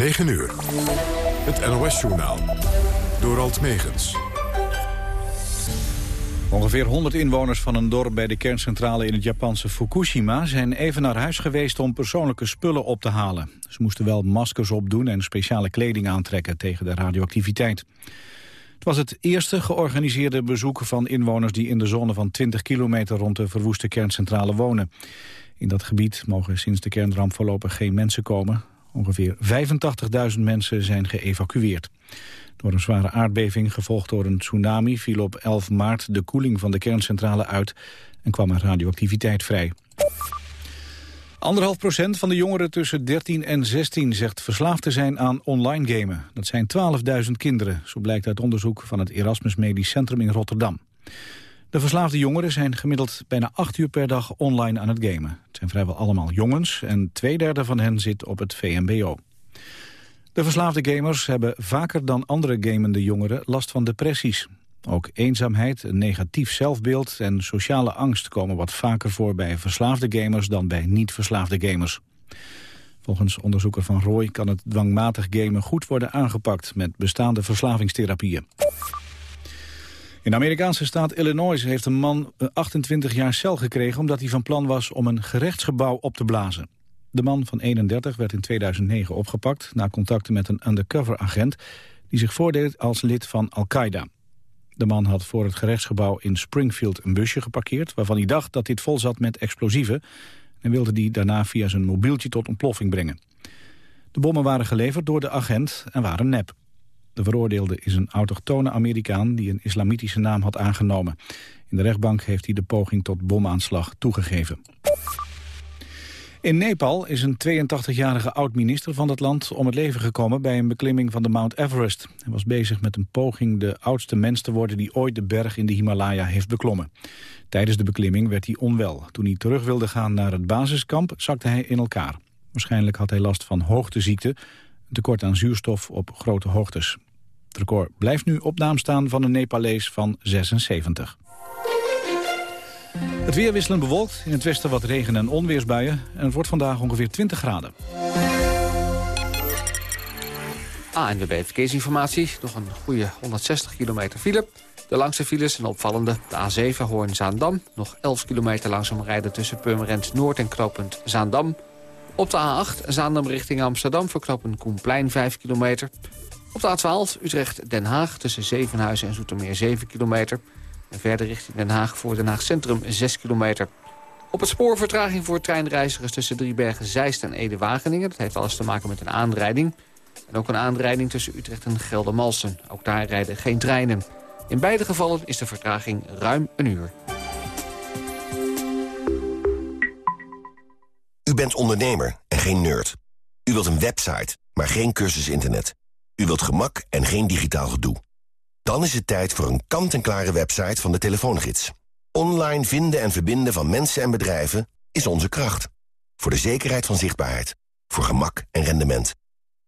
9 uur. Het NOS-journaal. Door Alt Megens. Ongeveer 100 inwoners van een dorp bij de kerncentrale in het Japanse Fukushima... zijn even naar huis geweest om persoonlijke spullen op te halen. Ze moesten wel maskers opdoen en speciale kleding aantrekken tegen de radioactiviteit. Het was het eerste georganiseerde bezoek van inwoners... die in de zone van 20 kilometer rond de verwoeste kerncentrale wonen. In dat gebied mogen sinds de kernramp voorlopig geen mensen komen. Ongeveer 85.000 mensen zijn geëvacueerd. Door een zware aardbeving, gevolgd door een tsunami... viel op 11 maart de koeling van de kerncentrale uit... en kwam er radioactiviteit vrij. Anderhalf procent van de jongeren tussen 13 en 16 zegt verslaafd te zijn aan online gamen. Dat zijn 12.000 kinderen, zo blijkt uit onderzoek van het Erasmus Medisch Centrum in Rotterdam. De verslaafde jongeren zijn gemiddeld bijna acht uur per dag online aan het gamen. Het zijn vrijwel allemaal jongens en twee derde van hen zit op het VMBO. De verslaafde gamers hebben vaker dan andere gamende jongeren last van depressies. Ook eenzaamheid, een negatief zelfbeeld en sociale angst komen wat vaker voor bij verslaafde gamers dan bij niet-verslaafde gamers. Volgens onderzoeker Van Rooij kan het dwangmatig gamen goed worden aangepakt met bestaande verslavingstherapieën. In de Amerikaanse staat Illinois heeft een man 28 jaar cel gekregen... omdat hij van plan was om een gerechtsgebouw op te blazen. De man van 31 werd in 2009 opgepakt... na contacten met een undercover-agent... die zich voordeed als lid van Al-Qaeda. De man had voor het gerechtsgebouw in Springfield een busje geparkeerd... waarvan hij dacht dat dit vol zat met explosieven... en wilde die daarna via zijn mobieltje tot ontploffing brengen. De bommen waren geleverd door de agent en waren nep. De veroordeelde is een autochtone Amerikaan die een islamitische naam had aangenomen. In de rechtbank heeft hij de poging tot bomaanslag toegegeven. In Nepal is een 82-jarige oud-minister van dat land om het leven gekomen bij een beklimming van de Mount Everest. Hij was bezig met een poging de oudste mens te worden die ooit de berg in de Himalaya heeft beklommen. Tijdens de beklimming werd hij onwel. Toen hij terug wilde gaan naar het basiskamp zakte hij in elkaar. Waarschijnlijk had hij last van hoogteziekte, een tekort aan zuurstof op grote hoogtes. Het record blijft nu op naam staan van een Nepalees van 76. Het weer wisselend bewolkt, in het westen wat regen- en onweersbuien... en het wordt vandaag ongeveer 20 graden. ANWB Verkeersinformatie, nog een goede 160 kilometer file. De langste files zijn opvallende. De A7 Hoorn-Zaandam, nog 11 kilometer langzaam rijden... tussen Purmerend Noord en knooppunt Zaandam. Op de A8 Zaandam richting Amsterdam voor knooppunt Koenplein 5 kilometer... Op de A12 Utrecht-Den Haag tussen Zevenhuizen en Zoetermeer 7 kilometer. En verder richting Den Haag voor Den Haag Centrum 6 kilometer. Op het spoor vertraging voor treinreizigers tussen Driebergen, Zeist en Ede-Wageningen. Dat heeft alles te maken met een aanrijding. En ook een aanrijding tussen Utrecht en Geldermalsen. Ook daar rijden geen treinen. In beide gevallen is de vertraging ruim een uur. U bent ondernemer en geen nerd. U wilt een website, maar geen cursus internet. U wilt gemak en geen digitaal gedoe. Dan is het tijd voor een kant-en-klare website van de telefoongids. Online vinden en verbinden van mensen en bedrijven is onze kracht. Voor de zekerheid van zichtbaarheid. Voor gemak en rendement.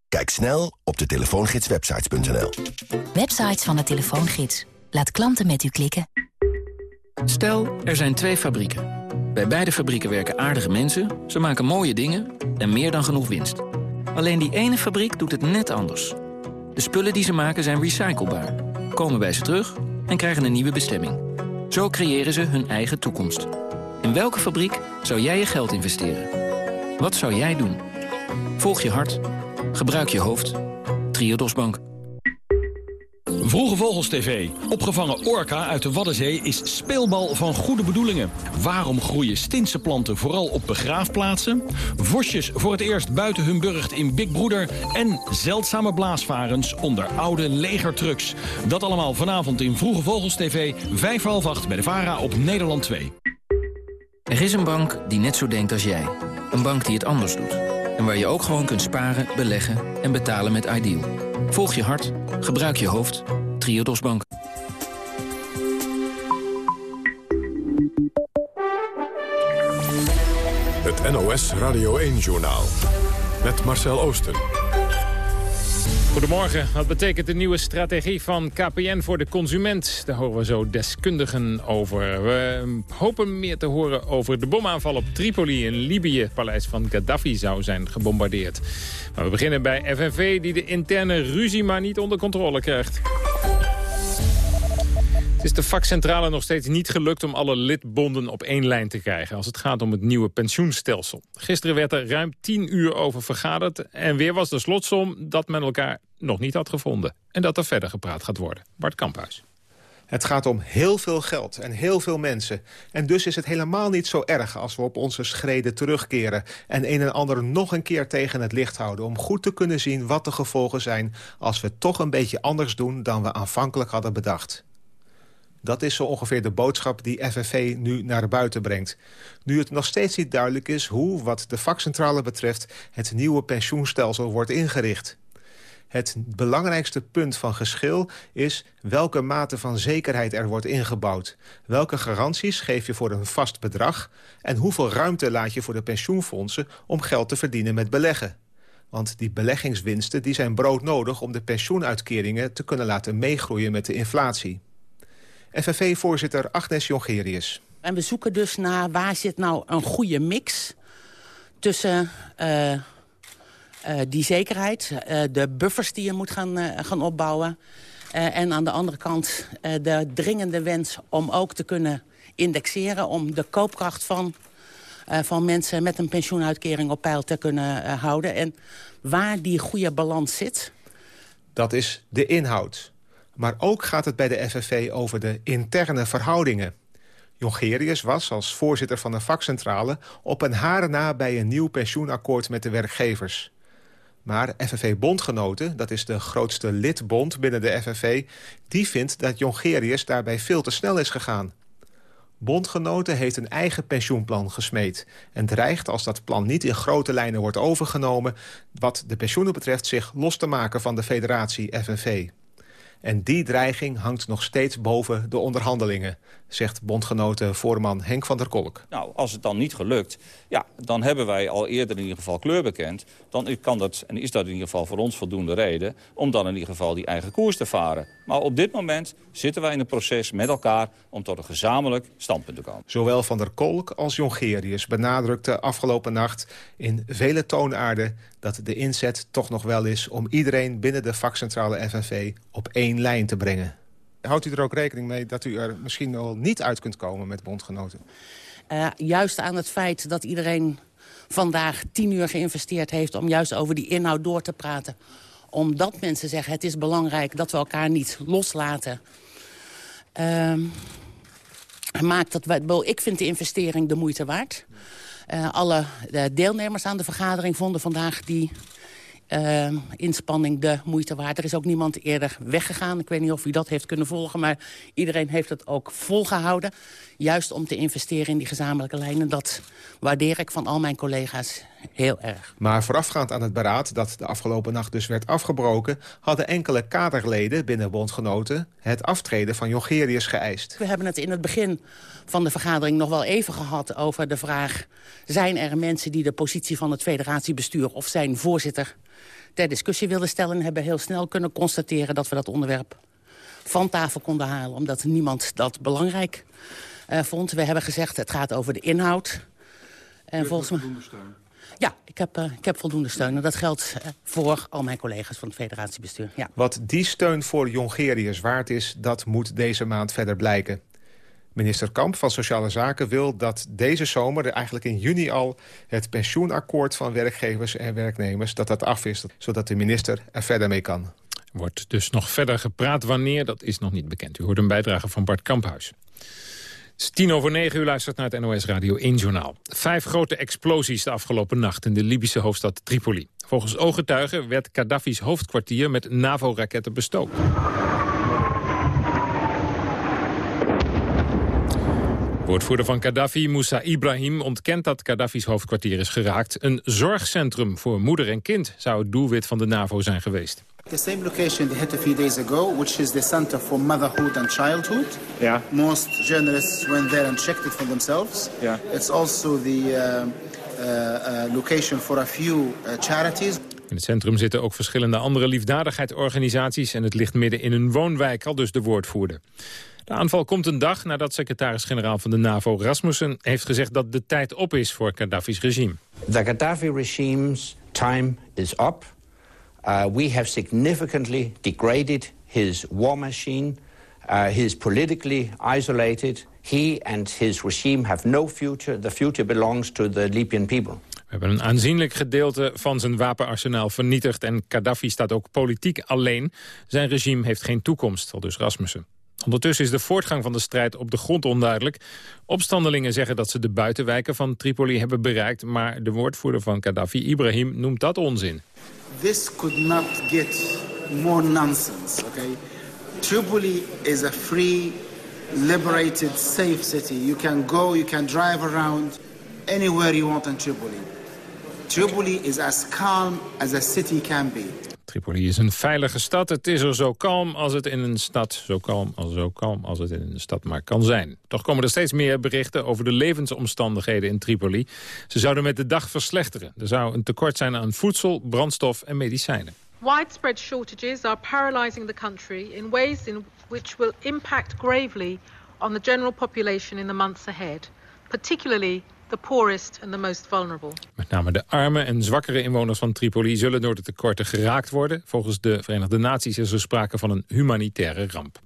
Kijk snel op de telefoongidswebsites.nl. Websites van de telefoongids. Laat klanten met u klikken. Stel, er zijn twee fabrieken. Bij beide fabrieken werken aardige mensen, ze maken mooie dingen en meer dan genoeg winst. Alleen die ene fabriek doet het net anders. De spullen die ze maken zijn recyclebaar, komen bij ze terug en krijgen een nieuwe bestemming. Zo creëren ze hun eigen toekomst. In welke fabriek zou jij je geld investeren? Wat zou jij doen? Volg je hart. Gebruik je hoofd. Triodos Bank. Vroege Vogels TV. Opgevangen orka uit de Waddenzee is speelbal van goede bedoelingen. Waarom groeien Stinse planten vooral op begraafplaatsen? Vosjes voor het eerst buiten hun burcht in Big Broeder... en zeldzame blaasvarens onder oude legertrucks. Dat allemaal vanavond in Vroege Vogels TV, 5 voor half 8 bij de VARA op Nederland 2. Er is een bank die net zo denkt als jij. Een bank die het anders doet. En waar je ook gewoon kunt sparen, beleggen en betalen met Ideal. Volg je hart, gebruik je hoofd. Het NOS Radio 1-journaal. Met Marcel Oosten. Goedemorgen. Wat betekent de nieuwe strategie van KPN voor de consument? Daar horen we zo deskundigen over. We hopen meer te horen over de bomaanval op Tripoli in Libië. Het paleis van Gaddafi zou zijn gebombardeerd. Maar we beginnen bij FNV die de interne ruzie maar niet onder controle krijgt. Is de vakcentrale nog steeds niet gelukt om alle lidbonden op één lijn te krijgen... als het gaat om het nieuwe pensioenstelsel. Gisteren werd er ruim tien uur over vergaderd... en weer was de slotsom dat men elkaar nog niet had gevonden. En dat er verder gepraat gaat worden. Bart Kamphuis. Het gaat om heel veel geld en heel veel mensen. En dus is het helemaal niet zo erg als we op onze schreden terugkeren... en een en ander nog een keer tegen het licht houden... om goed te kunnen zien wat de gevolgen zijn... als we toch een beetje anders doen dan we aanvankelijk hadden bedacht. Dat is zo ongeveer de boodschap die FNV nu naar buiten brengt. Nu het nog steeds niet duidelijk is hoe, wat de vakcentrale betreft... het nieuwe pensioenstelsel wordt ingericht. Het belangrijkste punt van geschil is welke mate van zekerheid er wordt ingebouwd. Welke garanties geef je voor een vast bedrag... en hoeveel ruimte laat je voor de pensioenfondsen om geld te verdienen met beleggen. Want die beleggingswinsten die zijn broodnodig om de pensioenuitkeringen te kunnen laten meegroeien met de inflatie. FNV-voorzitter Agnes Jongerius. En we zoeken dus naar waar zit nou een goede mix tussen uh, uh, die zekerheid, uh, de buffers die je moet gaan, gaan opbouwen... en aan de andere kant de dringende wens om ook te kunnen indexeren... om de koopkracht van, van mensen met een pensioenuitkering op peil te kunnen houden. En waar die goede balans zit... Dat is de inhoud. Maar ook gaat het bij de FNV over de interne verhoudingen. Jongerius was als voorzitter van de vakcentrale... op een haar na bij een nieuw pensioenakkoord met de werkgevers. Maar FNV-bondgenoten, dat is de grootste lidbond binnen de FNV... die vindt dat Jongerius daarbij veel te snel is gegaan. Bondgenoten heeft een eigen pensioenplan gesmeed... en dreigt als dat plan niet in grote lijnen wordt overgenomen... wat de pensioenen betreft zich los te maken van de federatie FNV. En die dreiging hangt nog steeds boven de onderhandelingen... zegt bondgenoten voorman Henk van der Kolk. Nou, als het dan niet gelukt, ja, dan hebben wij al eerder in ieder geval kleur bekend. Dan kan dat, en is dat in ieder geval voor ons voldoende reden... om dan in ieder geval die eigen koers te varen. Maar op dit moment zitten wij in een proces met elkaar... om tot een gezamenlijk standpunt te komen. Zowel Van der Kolk als Jongerius benadrukte afgelopen nacht... in vele toonaarden dat de inzet toch nog wel is... om iedereen binnen de vakcentrale FNV op één lijn te brengen. Houdt u er ook rekening mee dat u er misschien wel niet uit kunt komen met bondgenoten? Uh, juist aan het feit dat iedereen vandaag tien uur geïnvesteerd heeft... om juist over die inhoud door te praten. Omdat mensen zeggen het is belangrijk dat we elkaar niet loslaten... Uh, maakt dat wij, ik vind de investering de moeite waard. Uh, alle deelnemers aan de vergadering vonden vandaag die uh, inspanning de moeite waard. Er is ook niemand eerder weggegaan. Ik weet niet of u dat heeft kunnen volgen, maar iedereen heeft het ook volgehouden. Juist om te investeren in die gezamenlijke lijnen. Dat waardeer ik van al mijn collega's heel erg. Maar voorafgaand aan het beraad, dat de afgelopen nacht dus werd afgebroken... hadden enkele kaderleden binnen bondgenoten het aftreden van Jongerius geëist. We hebben het in het begin van de vergadering nog wel even gehad over de vraag... zijn er mensen die de positie van het federatiebestuur of zijn voorzitter ter discussie wilden stellen... en hebben heel snel kunnen constateren dat we dat onderwerp van tafel konden halen. Omdat niemand dat belangrijk uh, vond. We hebben gezegd, het gaat over de inhoud. En volgens mij... Ja, ik heb, uh, ik heb voldoende steun. En dat geldt uh, voor al mijn collega's van het federatiebestuur. Ja. Wat die steun voor Jongerius waard is, dat moet deze maand verder blijken. Minister Kamp van Sociale Zaken wil dat deze zomer, eigenlijk in juni al... het pensioenakkoord van werkgevers en werknemers, dat dat af is. Zodat de minister er verder mee kan. Wordt dus nog verder gepraat wanneer, dat is nog niet bekend. U hoort een bijdrage van Bart Kamphuis. Is tien over negen uur luistert naar het NOS Radio 1 Journaal. Vijf grote explosies de afgelopen nacht in de Libische hoofdstad Tripoli. Volgens ooggetuigen werd Gaddafi's hoofdkwartier met NAVO-raketten bestookt. Woordvoerder van Gaddafi, Moussa Ibrahim, ontkent dat Gaddafi's hoofdkwartier is geraakt. Een zorgcentrum voor moeder en kind zou het doelwit van de NAVO zijn geweest. The same location they hit a few days ago, which is the Center for Motherhood and Childhood. Yeah. Most journalists went there and checked it for themselves. Yeah. It's also the uh, uh, uh, location for a few uh, charities. In het centrum zitten ook verschillende andere liefdadigheidsorganisaties... en het ligt midden in een woonwijk, al dus de woordvoerder. De aanval komt een dag nadat secretaris-generaal van de NAVO Rasmussen... heeft gezegd dat de tijd op is voor Gaddafi's regime. The Gaddafi regime's time is up. Uh, we have significantly degraded his war machine. Uh, he is politically isolated. He and his regime have no future. The future belongs to the Libyan people. We hebben een aanzienlijk gedeelte van zijn wapenarsenaal vernietigd... en Gaddafi staat ook politiek alleen. Zijn regime heeft geen toekomst, al dus Rasmussen. Ondertussen is de voortgang van de strijd op de grond onduidelijk. Opstandelingen zeggen dat ze de buitenwijken van Tripoli hebben bereikt... maar de woordvoerder van Gaddafi, Ibrahim, noemt dat onzin. This could not get more nonsense, okay? Tripoli is a free, liberated, safe city. You can go, you can drive around anywhere you want in Tripoli. Tripoli is as calm as a city can be. Tripoli is een veilige stad. Het is er zo kalm als het in een stad, zo kalm als zo kalm als het in een stad maar kan zijn. Toch komen er steeds meer berichten over de levensomstandigheden in Tripoli. Ze zouden met de dag verslechteren. Er zou een tekort zijn aan voedsel, brandstof en medicijnen. Widespread shortages are paralyzing the country in ways in which will impact gravely on the general population in the months ahead, particularly the poorest and the most vulnerable. Met name de arme en zwakkere inwoners van Tripoli zullen door de tekorten geraakt worden. Volgens de Verenigde Naties is er sprake van een humanitaire ramp.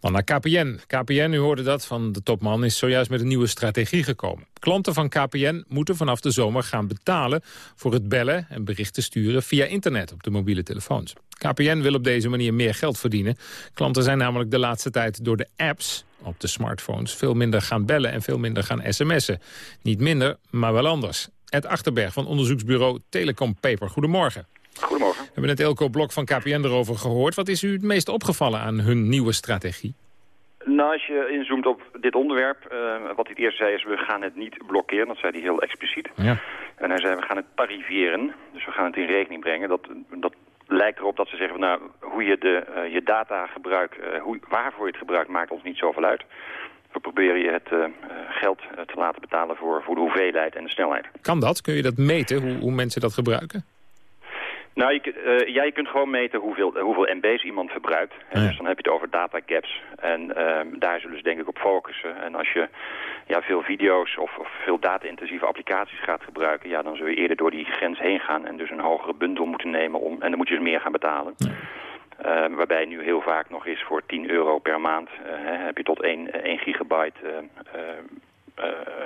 Dan naar KPN. KPN, u hoorde dat van de topman, is zojuist met een nieuwe strategie gekomen. Klanten van KPN moeten vanaf de zomer gaan betalen... voor het bellen en berichten sturen via internet op de mobiele telefoons. KPN wil op deze manier meer geld verdienen. Klanten zijn namelijk de laatste tijd door de apps op de smartphones... veel minder gaan bellen en veel minder gaan sms'en. Niet minder, maar wel anders. Ed Achterberg van onderzoeksbureau Telecom Paper. Goedemorgen. Goedemorgen. We hebben het Elko Blok van KPN erover gehoord. Wat is u het meest opgevallen aan hun nieuwe strategie? Nou, als je inzoomt op dit onderwerp, uh, wat hij het eerst zei is... we gaan het niet blokkeren, dat zei hij heel expliciet. Ja. En hij zei, we gaan het tariveren, dus we gaan het in rekening brengen. Dat, dat lijkt erop dat ze zeggen, nou, hoe je de, uh, je data gebruikt, uh, hoe, waarvoor je het gebruikt, maakt ons niet zoveel uit. We proberen je het geld te laten betalen voor, voor de hoeveelheid en de snelheid. Kan dat? Kun je dat meten, hoe, hoe mensen dat gebruiken? Nou, je, uh, ja, je kunt gewoon meten hoeveel, uh, hoeveel MB's iemand verbruikt. Ja. Dus dan heb je het over data gaps. En uh, daar zullen ze denk ik op focussen. En als je ja, veel video's of, of veel data-intensieve applicaties gaat gebruiken... Ja, dan zul je eerder door die grens heen gaan en dus een hogere bundel moeten nemen. Om, en dan moet je dus meer gaan betalen. Ja. Uh, waarbij nu heel vaak nog is voor 10 euro per maand uh, heb je tot 1, 1 gigabyte uh, uh,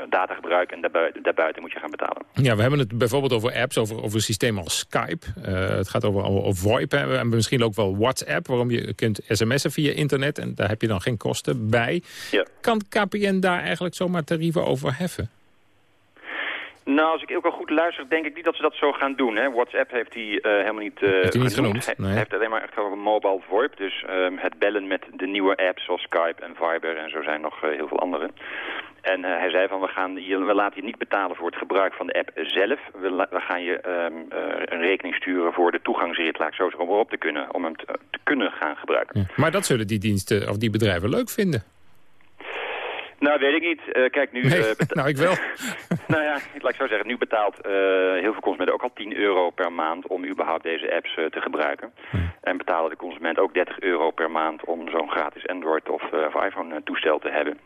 data gebruiken en daarbuiten, daarbuiten moet je gaan betalen. Ja, we hebben het bijvoorbeeld over apps, over, over systemen als Skype. Uh, het gaat over, over VoIP hè. en misschien ook wel WhatsApp, waarom je kunt sms'en via internet en daar heb je dan geen kosten bij. Ja. Kan KPN daar eigenlijk zomaar tarieven over heffen? Nou, als ik ook al goed luister, denk ik niet dat ze dat zo gaan doen. Hè. WhatsApp heeft hij uh, helemaal niet, uh, heeft niet genoemd. Hij nee. heeft alleen maar echt over mobile VoIP. Dus uh, het bellen met de nieuwe apps zoals Skype en Viber en zo zijn nog heel veel andere. En hij zei van, we, gaan je, we laten je niet betalen voor het gebruik van de app zelf. We, we gaan je um, een rekening sturen voor de toegangsrit, laat ik zo zeggen, om erop te kunnen, om hem te, te kunnen gaan gebruiken. Ja. Maar dat zullen die diensten of die bedrijven leuk vinden. Nou, weet ik niet. Uh, kijk, nu... Nee, uh, nou, ik wel. nou ja, laat ik zo zeggen. Nu betaalt uh, heel veel consumenten ook al 10 euro per maand om überhaupt deze apps te gebruiken. Hmm. En betalen de consument ook 30 euro per maand om zo'n gratis Android of, of iPhone toestel te hebben.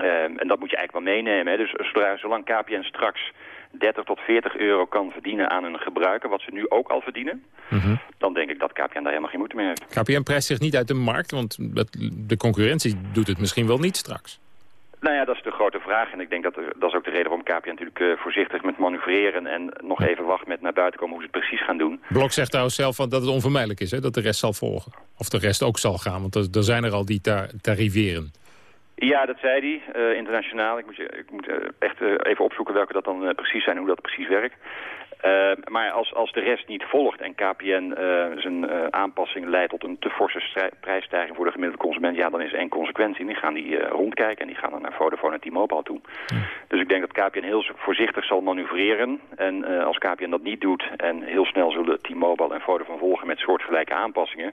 Um, en dat moet je eigenlijk wel meenemen. Hè. Dus zodra, zolang KPN straks 30 tot 40 euro kan verdienen aan een gebruiker, wat ze nu ook al verdienen, mm -hmm. dan denk ik dat KPN daar helemaal geen moeite meer heeft. KPN prijst zich niet uit de markt, want de concurrentie doet het misschien wel niet straks. Nou ja, dat is de grote vraag. En ik denk dat er, dat is ook de reden waarom KPN natuurlijk uh, voorzichtig met manoeuvreren en nog even wacht met naar buiten komen hoe ze het precies gaan doen. Blok zegt trouwens zelf dat het onvermijdelijk is, hè, dat de rest zal volgen. Of de rest ook zal gaan, want er, er zijn er al die tar tariveren. Ja, dat zei hij, uh, internationaal. Ik moet, je, ik moet uh, echt uh, even opzoeken welke dat dan precies zijn, hoe dat precies werkt. Uh, maar als, als de rest niet volgt en KPN uh, zijn uh, aanpassing leidt tot een te forse prijsstijging voor de gemiddelde consument, ja, dan is er één consequentie. Die gaan die rondkijken en die gaan dan naar Vodafone en T-Mobile toe. Ja. Dus ik denk dat KPN heel voorzichtig zal manoeuvreren. En als KPN dat niet doet en heel snel zullen T-Mobile en Vodafone volgen met soortgelijke aanpassingen,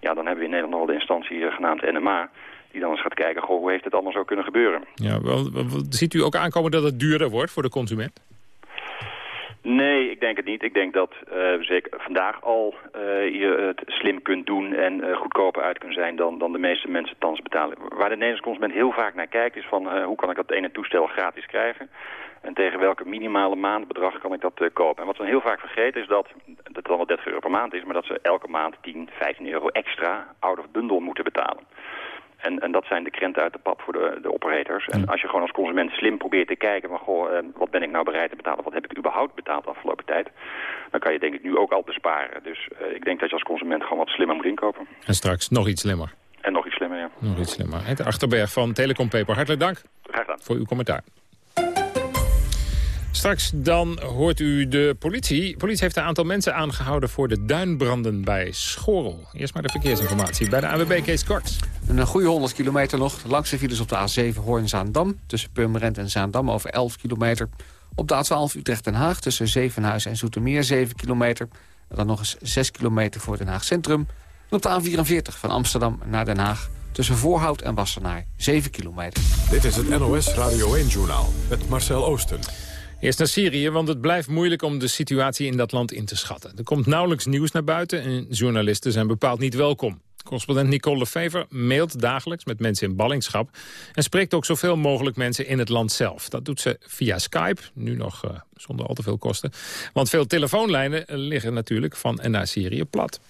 ja, dan hebben we in Nederland nog wel de instantie genaamd NMA die dan eens gaat kijken, goh, hoe heeft het allemaal zo kunnen gebeuren. Ja, wel, wel, ziet u ook aankomen dat het duurder wordt voor de consument? Nee, ik denk het niet. Ik denk dat uh, zeker vandaag al uh, je het slim kunt doen en uh, goedkoper uit kunt zijn dan, dan de meeste mensen thans betalen. Waar de Nederlandse consument heel vaak naar kijkt is van hoe kan ik dat ene toestel gratis krijgen? En tegen welke minimale maandbedrag kan ik dat kopen? En wat ze dan heel vaak vergeten is dat, dat het dan wel 30 euro per maand is, maar dat ze elke maand 10, 15 euro extra out of bundle moeten betalen. En, en dat zijn de krenten uit de pap voor de, de operators. En als je gewoon als consument slim probeert te kijken... van goh, eh, wat ben ik nou bereid te betalen? Wat heb ik überhaupt betaald de afgelopen tijd? Dan kan je denk ik nu ook al besparen. Dus uh, ik denk dat je als consument gewoon wat slimmer moet inkopen. En straks nog iets slimmer. En nog iets slimmer, ja. Nog iets slimmer. Het Achterberg van Telecom Paper. Hartelijk dank Graag gedaan. voor uw commentaar. Straks dan hoort u de politie. De politie heeft een aantal mensen aangehouden voor de duinbranden bij Schorel. Eerst maar de verkeersinformatie bij de AWB Kees Kort. Een goede 100 kilometer nog. Langs de files op de A7 Hoorn-Zaandam. Tussen Purmerend en Zaandam over 11 kilometer. Op de A12 Utrecht-Den Haag tussen Zevenhuis en Zoetermeer 7 kilometer. En dan nog eens 6 kilometer voor Den Haag Centrum. En op de A44 van Amsterdam naar Den Haag tussen Voorhout en Wassenaar 7 kilometer. Dit is het NOS Radio 1-journaal met Marcel Oosten. Eerst naar Syrië, want het blijft moeilijk om de situatie in dat land in te schatten. Er komt nauwelijks nieuws naar buiten en journalisten zijn bepaald niet welkom. Correspondent Nicole Lefever mailt dagelijks met mensen in ballingschap... en spreekt ook zoveel mogelijk mensen in het land zelf. Dat doet ze via Skype, nu nog uh, zonder al te veel kosten. Want veel telefoonlijnen liggen natuurlijk van en naar Syrië plat.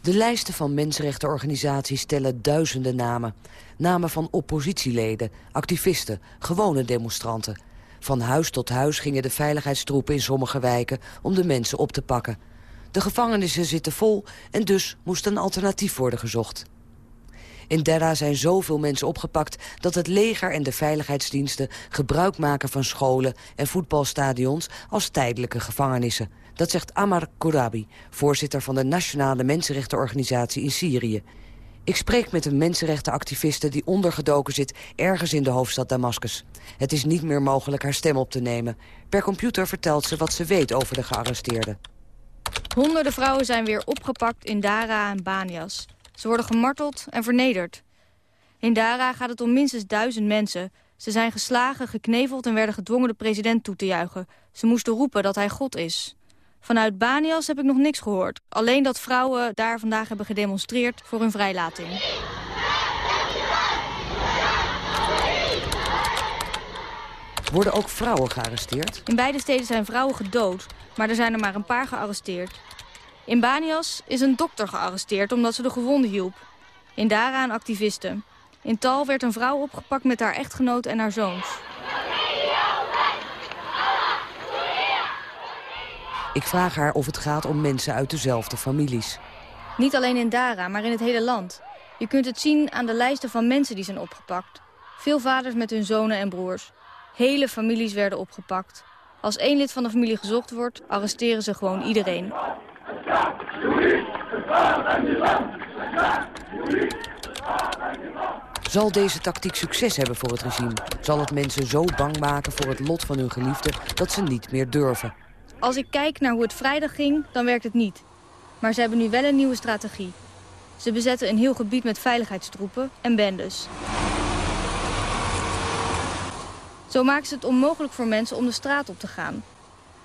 De lijsten van mensenrechtenorganisaties tellen duizenden namen. Namen van oppositieleden, activisten, gewone demonstranten... Van huis tot huis gingen de veiligheidstroepen in sommige wijken om de mensen op te pakken. De gevangenissen zitten vol en dus moest een alternatief worden gezocht. In Derra zijn zoveel mensen opgepakt dat het leger en de veiligheidsdiensten gebruik maken van scholen en voetbalstadions als tijdelijke gevangenissen. Dat zegt Amar Kourabi, voorzitter van de Nationale Mensenrechtenorganisatie in Syrië. Ik spreek met een mensenrechtenactiviste die ondergedoken zit ergens in de hoofdstad Damascus. Het is niet meer mogelijk haar stem op te nemen. Per computer vertelt ze wat ze weet over de gearresteerden. Honderden vrouwen zijn weer opgepakt in Dara en Banias. Ze worden gemarteld en vernederd. In Dara gaat het om minstens duizend mensen. Ze zijn geslagen, gekneveld en werden gedwongen de president toe te juichen. Ze moesten roepen dat hij God is. Vanuit Banias heb ik nog niks gehoord. Alleen dat vrouwen daar vandaag hebben gedemonstreerd voor hun vrijlating. Worden ook vrouwen gearresteerd? In beide steden zijn vrouwen gedood, maar er zijn er maar een paar gearresteerd. In Banias is een dokter gearresteerd omdat ze de gewonden hielp. In Dara een activiste. In Tal werd een vrouw opgepakt met haar echtgenoot en haar zoons. Ik vraag haar of het gaat om mensen uit dezelfde families. Niet alleen in Dara, maar in het hele land. Je kunt het zien aan de lijsten van mensen die zijn opgepakt. Veel vaders met hun zonen en broers. Hele families werden opgepakt. Als één lid van de familie gezocht wordt, arresteren ze gewoon iedereen. Zal deze tactiek succes hebben voor het regime? Zal het mensen zo bang maken voor het lot van hun geliefden dat ze niet meer durven? Als ik kijk naar hoe het vrijdag ging, dan werkt het niet. Maar ze hebben nu wel een nieuwe strategie. Ze bezetten een heel gebied met veiligheidstroepen en bendes. Zo maken ze het onmogelijk voor mensen om de straat op te gaan.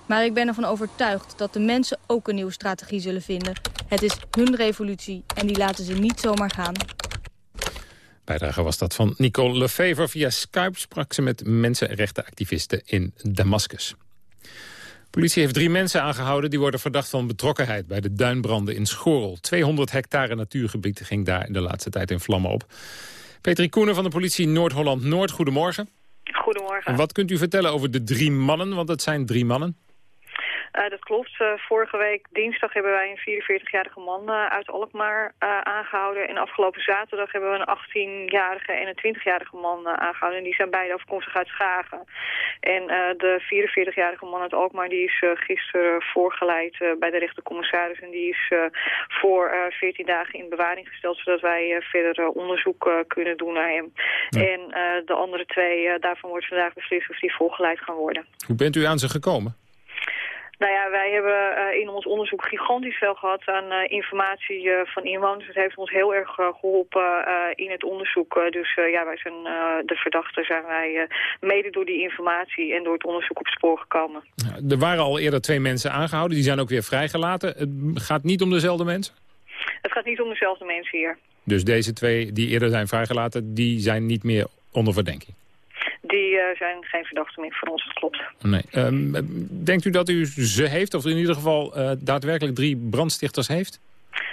Maar ik ben ervan overtuigd dat de mensen ook een nieuwe strategie zullen vinden. Het is hun revolutie en die laten ze niet zomaar gaan. Bijdrage was dat van Nicole Lefever. Via Skype sprak ze met mensenrechtenactivisten in Damascus. Politie heeft drie mensen aangehouden die worden verdacht van betrokkenheid bij de duinbranden in Schorel. 200 hectare natuurgebied ging daar in de laatste tijd in vlammen op. Petri Koenen van de politie Noord-Holland-Noord, goedemorgen. Goedemorgen. Wat kunt u vertellen over de drie mannen, want het zijn drie mannen? Uh, dat klopt. Uh, vorige week dinsdag hebben wij een 44-jarige man uh, uit Alkmaar aangehouden. En afgelopen zaterdag hebben we een 18-jarige en een 20-jarige man aangehouden. En die zijn beide afkomstig uit Schagen. En de 44-jarige man uit Alkmaar die is gisteren voorgeleid bij de rechtercommissaris. En die is voor 14 dagen in bewaring gesteld, zodat wij verder onderzoek kunnen doen naar hem. Ja. En de andere twee, daarvan wordt vandaag beslist of die voorgeleid gaan worden. Hoe bent u aan ze gekomen? Nou ja, wij hebben uh, in ons onderzoek gigantisch veel gehad aan uh, informatie uh, van inwoners. Het heeft ons heel erg geholpen in het onderzoek. dus ja, wij zijn de verdachten zijn wij mede door die informatie en door het onderzoek op spoor gekomen. Er waren al eerder twee mensen aangehouden, die zijn ook weer vrijgelaten. Het gaat niet om dezelfde mensen? Het gaat niet om dezelfde mensen hier. Dus deze twee die eerder zijn vrijgelaten, die zijn niet meer onder verdenking? Die uh, zijn geen verdachten meer voor ons, dat klopt. Nee. Um, denkt u dat u ze heeft, of in ieder geval uh, daadwerkelijk drie brandstichters heeft?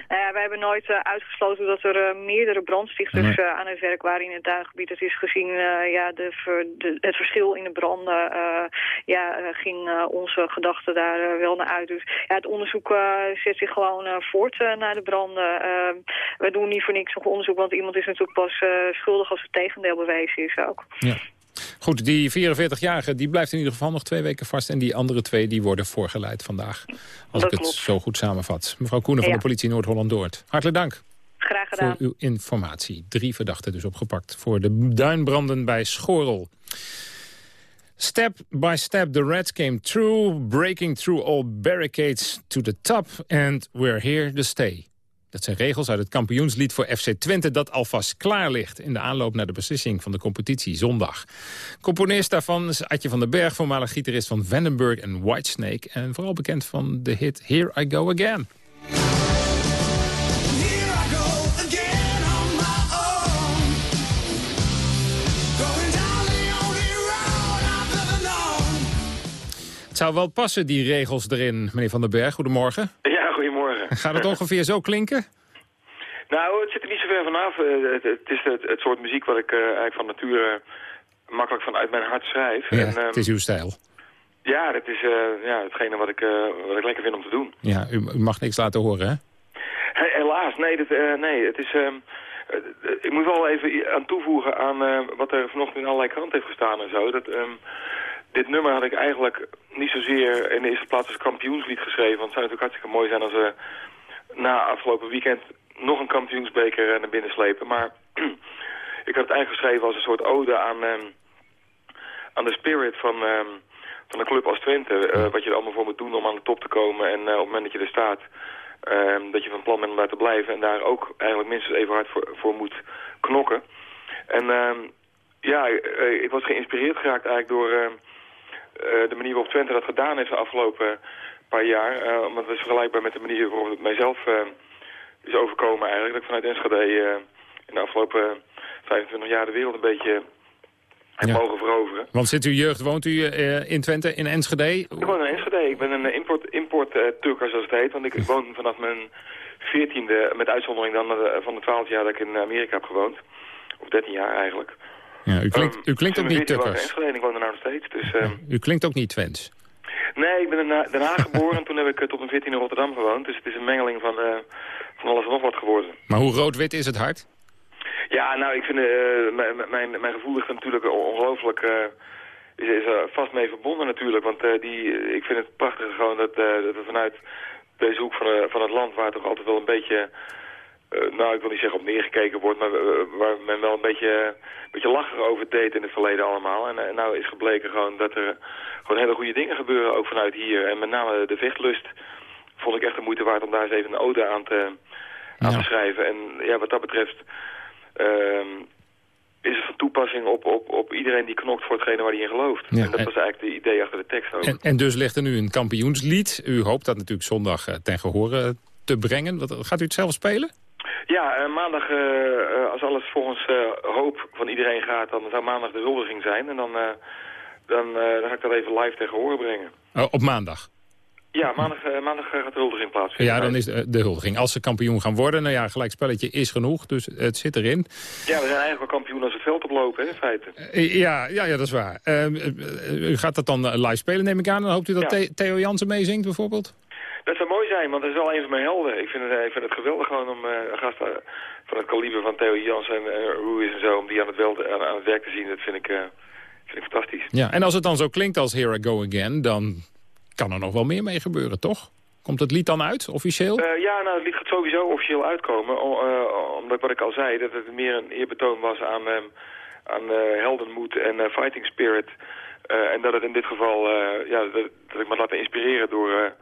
Ja, wij hebben nooit uh, uitgesloten dat er uh, meerdere brandstichters uh, aan het werk waren in het duingebied. Het is gezien ja, de, de, het verschil in de branden, ja, ging onze gedachten daar wel naar uit. Dus ja, het onderzoek zet zich gewoon voort naar de branden. Ehm, we doen niet voor niks nog onderzoek, want iemand is natuurlijk pas schuldig als het tegendeel bewezen is ook. Ja. Goed, die 44-jarige die blijft in ieder geval nog twee weken vast... en die andere twee die worden voorgeleid vandaag. Als ik het zo goed samenvat. Mevrouw Koenen van de politie Noord-Holland-Doord. Hartelijk dank. Graag gedaan. Voor uw informatie. Drie verdachten dus opgepakt voor de duinbranden bij Schorel. Step by step the Reds came through, breaking through all barricades to the top... and we're here to stay. Dat zijn regels uit het kampioenslied voor FC Twente dat alvast klaar ligt... in de aanloop naar de beslissing van de competitie zondag. Componist daarvan is Adje van den Berg, voormalig gitarist van Vandenberg en Whitesnake... en vooral bekend van de hit Here I Go Again. Het zou wel passen, die regels erin, meneer Van den Berg. Goedemorgen. Ja, Gaat het ongeveer zo klinken? Nou, het zit er niet zo ver vanaf. Uh, het, het, is het, het, soort muziek wat ik uh, eigenlijk van nature makkelijk vanuit mijn hart schrijf. Ja, en, um, het is uw stijl. Ja, dat is uh, ja, hetgene wat ik, wat ik lekker vind om te doen. Ja, u, u mag niks laten horen, hè? He, helaas, nee, dat, nee het is... Um, ik moet wel even aan toevoegen aan wat er vanochtend in allerlei kranten heeft gestaan en zo. Dat, um, dit nummer had ik eigenlijk niet zozeer in de eerste plaats als kampioenslied geschreven. Want het zou natuurlijk hartstikke mooi zijn als we na afgelopen weekend nog een kampioensbeker naar binnen slepen. Maar ik had het eigenlijk geschreven als een soort ode aan, um, aan de spirit van, um, van een club als Twente. Uh, wat je er allemaal voor moet doen om aan de top te komen. En uh, op het moment dat je er staat, um, dat je van plan bent om daar te blijven. En daar ook eigenlijk minstens even hard voor, voor moet knokken. En ja, ik was geïnspireerd geraakt eigenlijk door de manier waarop Twente dat gedaan heeft de afgelopen paar jaar. Uh, omdat het is vergelijkbaar met de manier waarop het mijzelf uh, is overkomen eigenlijk. Dat ik vanuit Enschede in de afgelopen 25 jaar de wereld een beetje heb ja. mogen veroveren. Want sinds uw jeugd woont u in Twente, in Enschede? Ik woon in Enschede. Ik ben een import, import Turker zoals het heet. Want ik woon vanaf mijn 14e, met uitzondering dan van de 12 jaar dat ik in Amerika heb gewoond. Of 13 jaar eigenlijk. Ja, u klinkt, u klinkt ook niet Tukkers. Ik woon er nou nog steeds. Dus, um... U klinkt ook niet Twents. Nee, ik ben in Den Haag geboren en toen heb ik tot mijn 14 in Rotterdam gewoond. Dus het is een mengeling van, uh, van alles en nog wat geworden. Maar hoe rood-wit is het hart? Ja, nou, ik vind, uh, mijn, mijn gevoel ligt natuurlijk ongelooflijk... Uh, is, is er vast mee verbonden natuurlijk. Want die, ik vind het prachtig gewoon dat, dat we vanuit deze hoek van, van het land... waar toch altijd wel een beetje nou, ik wil niet zeggen op neergekeken wordt, maar uh, waar men wel een beetje, een beetje lacher over deed in het verleden allemaal. En uh, nou is gebleken gewoon dat er gewoon hele goede dingen gebeuren, ook vanuit hier. En met name de vechtlust vond ik echt de moeite waard om daar eens even een ode aan te, aan ja. te schrijven. En ja, wat dat betreft ehm, is het van toepassing op, op, op iedereen die knokt voor hetgene waar hij in gelooft. Ja, en dat en, was eigenlijk de idee achter de tekst ook. En, en, dus ligt er nu een kampioenslied. U hoopt dat natuurlijk zondag ten gehore te brengen. Wat, gaat u het zelf spelen? Ja, uh, maandag, uh, uh, als alles volgens hoop van iedereen gaat, dan zou maandag de huldiging zijn. En dan, dan, dan ga ik dat even live tegen horen brengen. Oh, op maandag? Ja, maandag, maandag gaat de huldiging plaatsvinden. Ja, dan is de, de, huldiging. Als ze kampioen gaan worden, nou ja, gelijk spelletje is genoeg, dus het zit erin. Ja, we zijn eigenlijk wel kampioen als het veld oplopen, hè, in feite. ja, ja, ja, dat is waar. Ehm, u gaat dat dan live spelen, neem ik aan. Dan hoopt u dat ja. Theo Jansen meezingt, bijvoorbeeld? Dat zou mooi zijn, want dat is wel een van mijn helden. Ik vind het, ik vind het geweldig gewoon om uh, gasten van het kaliber van Theo Jans en uh, Ruiz en zo... om die aan het, wel, aan, aan, het werk te zien. Dat vind ik, uh, vind ik fantastisch. Ja, en als het dan zo klinkt als Here I Go Again... dan kan er nog wel meer mee gebeuren, toch? Komt het lied dan uit, officieel? Uh, ja, nou, het lied gaat sowieso officieel uitkomen. O, omdat wat ik al zei, dat het meer een eerbetoon was aan, um, aan heldenmoed en fighting spirit... en dat het in dit geval, ja, dat, dat, ik me laat inspireren door,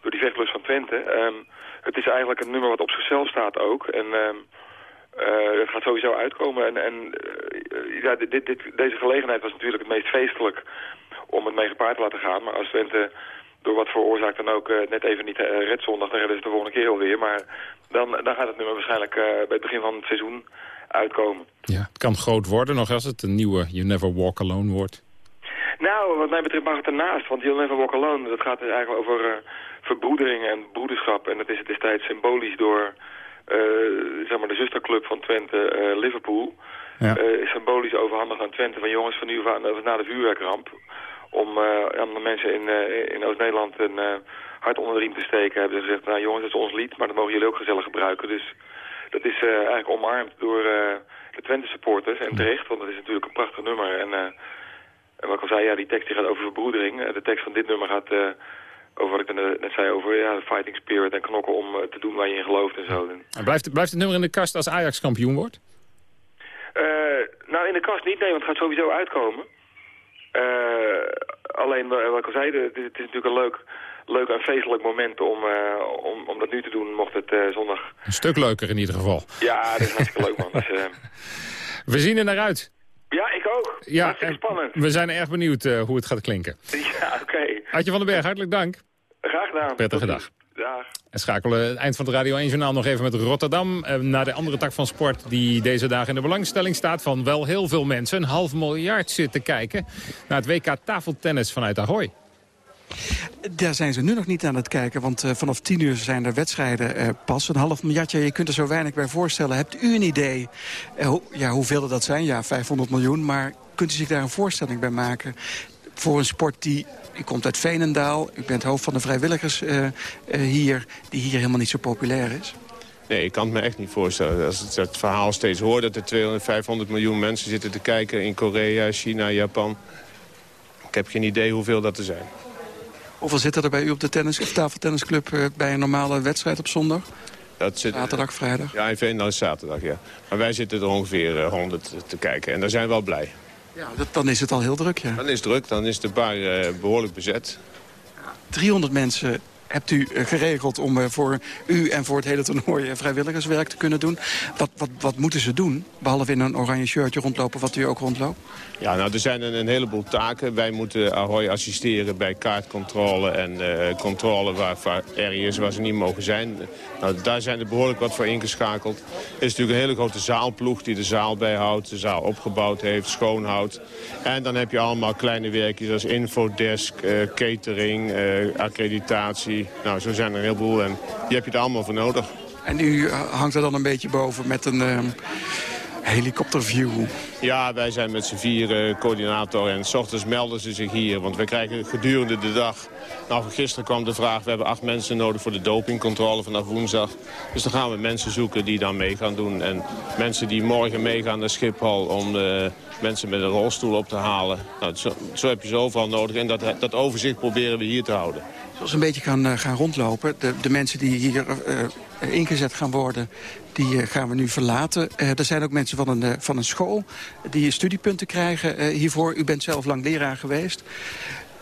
door die vechtlust van Twente. Ehm, het is eigenlijk een nummer wat op zichzelf staat ook. En ehm, het gaat sowieso uitkomen. En, en ja, dit, dit, deze gelegenheid was natuurlijk het meest feestelijk om het mee gepaard te laten gaan. Maar als Twente door wat voor oorzaak dan ook net even niet uh, redt zondag, dan redden ze de volgende keer alweer. Maar dan, dan gaat het nummer waarschijnlijk bij het begin van het seizoen uitkomen. Ja, het kan groot worden nog als het een nieuwe You Never Walk Alone wordt. Nou, wat mij betreft mag het ernaast, want You'll Never Walk Alone, dat gaat dus eigenlijk over verbroedering en broederschap. En dat is destijds symbolisch door uh, zeg maar de zusterclub van Twente, uh, Liverpool. Ja. symbolisch overhandigd aan Twente van jongens van nu na de vuurwerkramp. Om aan de mensen in, in Oost-Nederland een hart onder de riem te steken. Hebben ze gezegd, nou jongens, dat is ons lied, maar dat mogen jullie ook gezellig gebruiken. Dus dat is eigenlijk omarmd door de Twente supporters en terecht, want dat is natuurlijk een prachtig nummer. En, en wat ik al zei, ja, die tekst die gaat over verbroedering. de tekst van dit nummer gaat over wat ik net zei over ja, fighting spirit en knokken om te doen waar je in gelooft en zo. En blijft, blijft het nummer in de kast als Ajax kampioen wordt? Uh, nou, in de kast niet, nee, want het gaat sowieso uitkomen. Uh, alleen, wat ik al zei, het is, het is natuurlijk een leuk, leuk en feestelijk moment om, uh, om, om dat nu te doen, mocht het zondag... Een stuk leuker in ieder geval. Ja, dat is hartstikke leuk, man. Dus, We zien er naar uit. Ja, ik ook. Ja, hartstikke spannend. We zijn erg benieuwd hoe het gaat klinken. Ja, oké. Okay. Adje van den Berg, hartelijk dank. Graag gedaan. Prettige dag. Dag. En schakelen het eind van het Radio 1 Journaal nog even met Rotterdam. Eh, naar de andere tak van sport die deze dagen in de belangstelling staat... van wel heel veel mensen. Een half miljard zitten kijken naar het WK tafeltennis vanuit Ahoy. Daar zijn ze nu nog niet aan het kijken, want uh, vanaf tien uur zijn er wedstrijden uh, pas. Een half miljardje, je kunt er zo weinig bij voorstellen. Hebt u een idee uh, ho ja, hoeveel dat zijn? Ja, 500 miljoen, maar kunt u zich daar een voorstelling bij maken? Voor een sport die u komt uit Veenendaal, u bent hoofd van de vrijwilligers uh, uh, hier... die hier helemaal niet zo populair is? Nee, ik kan het me echt niet voorstellen. Als ik het verhaal steeds hoor dat er 200, 500 miljoen mensen zitten te kijken... in Korea, China, Japan. Ik heb geen idee hoeveel dat er zijn. Hoeveel zitten er bij u op de tennis, of tafeltennisclub... Uh, bij een normale wedstrijd op zondag? Dat zit, zaterdag, vrijdag? Ja, in Veenendaal is zaterdag, ja. Maar wij zitten er ongeveer 100 te kijken en daar zijn we wel blij. Ja, dat, dan is het al heel druk, ja. Dan is het druk, dan is de bar uh, behoorlijk bezet. 300 mensen hebt u uh, geregeld om uh, voor u en voor het hele toernooi vrijwilligerswerk te kunnen doen. Wat, wat, wat moeten ze doen, behalve in een oranje shirtje rondlopen, wat u ook rondloopt? Ja, nou, er zijn een, heleboel taken. Wij moeten Ahoy assisteren bij kaartcontrole en uh, controle waar, waar areas waar ze niet mogen zijn. Nou, daar zijn er behoorlijk wat voor ingeschakeld. Er is natuurlijk een hele grote zaalploeg die de zaal bijhoudt, de zaal opgebouwd heeft, schoonhoudt. En dan heb je allemaal kleine werkjes als infodesk, catering, accreditatie. Nou, zo zijn er een heleboel en die heb je er allemaal voor nodig. En u hangt er dan een beetje boven met een... Uh helikopterview. Ja, wij zijn met z'n vier coördinator en s ochtends melden ze zich hier. Want wij krijgen gedurende de dag... Nou, gisteren kwam de vraag, we hebben acht mensen nodig voor de dopingcontrole vanaf woensdag. Dus dan gaan we mensen zoeken die dan mee gaan doen. En mensen die morgen meegaan naar Schiphol om de mensen met een rolstoel op te halen. Nou, zo, zo heb je ze overal nodig en dat, dat overzicht proberen we hier te houden. Zoals een beetje gaan, uh, gaan rondlopen. De, de mensen die hier uh, ingezet gaan worden, die gaan we nu verlaten. er zijn ook mensen van een, van een school die studiepunten krijgen hiervoor. U bent zelf lang leraar geweest.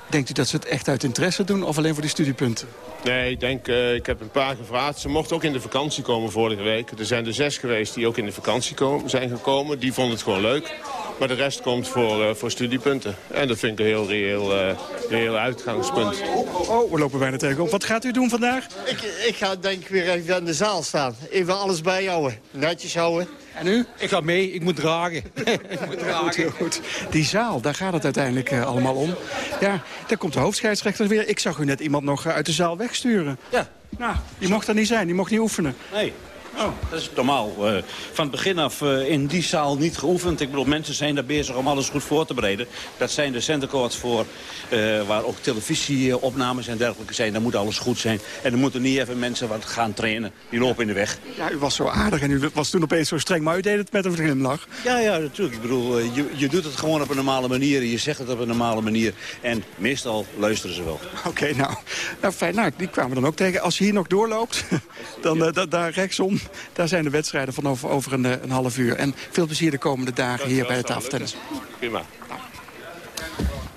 Denkt u dat ze het echt uit interesse doen of alleen voor die studiepunten? Nee, ik denk, uh, ik heb een paar gevraagd. Ze mochten ook in de vakantie komen vorige week. Er zijn er zes geweest die ook in de vakantie komen, zijn gekomen. Die vonden het gewoon leuk. Maar de rest komt voor, uh, voor studiepunten. En dat vind ik een heel reëel, uh, reëel uitgangspunt. Oh, we lopen bijna tegenop. Wat gaat u doen vandaag? Ik, ik ga denk ik weer even aan de zaal staan. Even alles bijhouden. Netjes houden. En u? Ik ga mee, ik moet dragen. ik moet dragen. Goed, heel goed. Die zaal, daar gaat het uiteindelijk uh, allemaal om. Ja, daar komt de hoofdscheidsrechter weer. Ik zag u net iemand nog uit de zaal wegsturen. Ja. Nou, die mocht er niet zijn, die mocht niet oefenen. Nee. Oh. Dat is normaal. Uh, van het begin af uh, in die zaal niet geoefend. Ik bedoel, mensen zijn daar bezig om alles goed voor te bereiden. Dat zijn de centercourts voor, uh, waar ook televisieopnames en dergelijke zijn. Daar moet alles goed zijn. En er moeten niet even mensen wat gaan trainen. Die lopen in de weg. Ja, u was zo aardig en u was toen opeens zo streng. Maar u deed het met een glimlach. Ja, ja, natuurlijk. Ik bedoel, je, je doet het gewoon op een normale manier. Je zegt het op een normale manier. En meestal luisteren ze wel. Oké, okay, nou, nou fijn. Nou, die kwamen dan ook tegen. Als je hier nog doorloopt, dan da daar rechtsom daar zijn de wedstrijden van over, over een, een, half uur. En veel plezier de komende dagen hier bij de tafeltennis. Prima.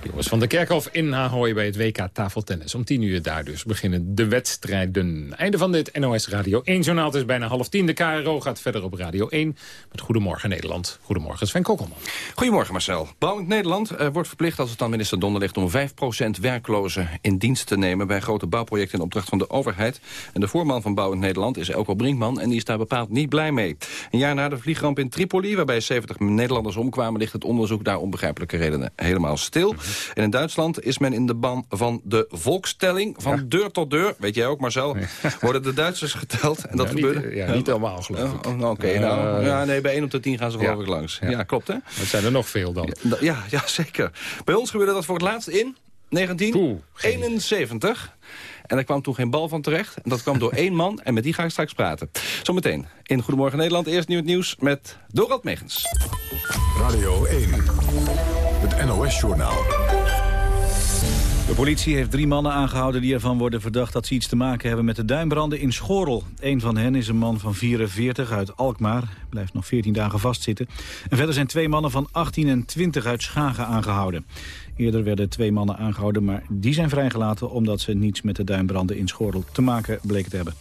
Joris van der Kerkhof in Ahoy bij het WK tafeltennis. Om tien uur daar dus beginnen de wedstrijden. Einde van dit NOS Radio 1-journaal. Het is bijna half tien. De KRO gaat verder op Radio 1 met Goedemorgen Nederland. Goedemorgen Sven Kokkelman. Goedemorgen Marcel. Bouwend Nederland uh, wordt verplicht als het aan minister Donner ligt... om 5% werklozen in dienst te nemen bij grote bouwprojecten in opdracht van de overheid. En de voorman van Bouwend Nederland is Elko Brinkman en die is daar bepaald niet blij mee. Een jaar na de vliegramp in Tripoli, waarbij 70 Nederlanders omkwamen... ligt het onderzoek daar onbegrijpelijke redenen helemaal stil. En in Duitsland is men in de ban van de volkstelling. Van deur tot deur, weet jij ook Marcel, worden de Duitsers geteld. En dat ja, gebeurde... Niet, ja, niet allemaal geloof ik. Oh, Oké, nou, ja, nee, bij 1 op de 10 gaan ze geloof ik langs. Ja, klopt hè? Dat zijn er nog veel dan. Ja, ja, zeker. Bij ons gebeurde dat voor het laatst in 1971. En daar kwam toen geen bal van terecht. En dat kwam door één man. En met die ga ik straks praten. Zometeen in Goedemorgen Nederland. Eerst nieuw het nieuws met Dorald Megens. Radio 1. Het NOS-journaal. De politie heeft drie mannen aangehouden die ervan worden verdacht dat ze iets te maken hebben met de duinbranden in Schorel. Een van hen is een man van 44 uit Alkmaar, blijft nog 14 dagen vastzitten. En verder zijn twee mannen van 18 en 20 uit Schagen aangehouden. Eerder werden twee mannen aangehouden, maar die zijn vrijgelaten omdat ze niets met de duinbranden in Schorel te maken bleken te hebben.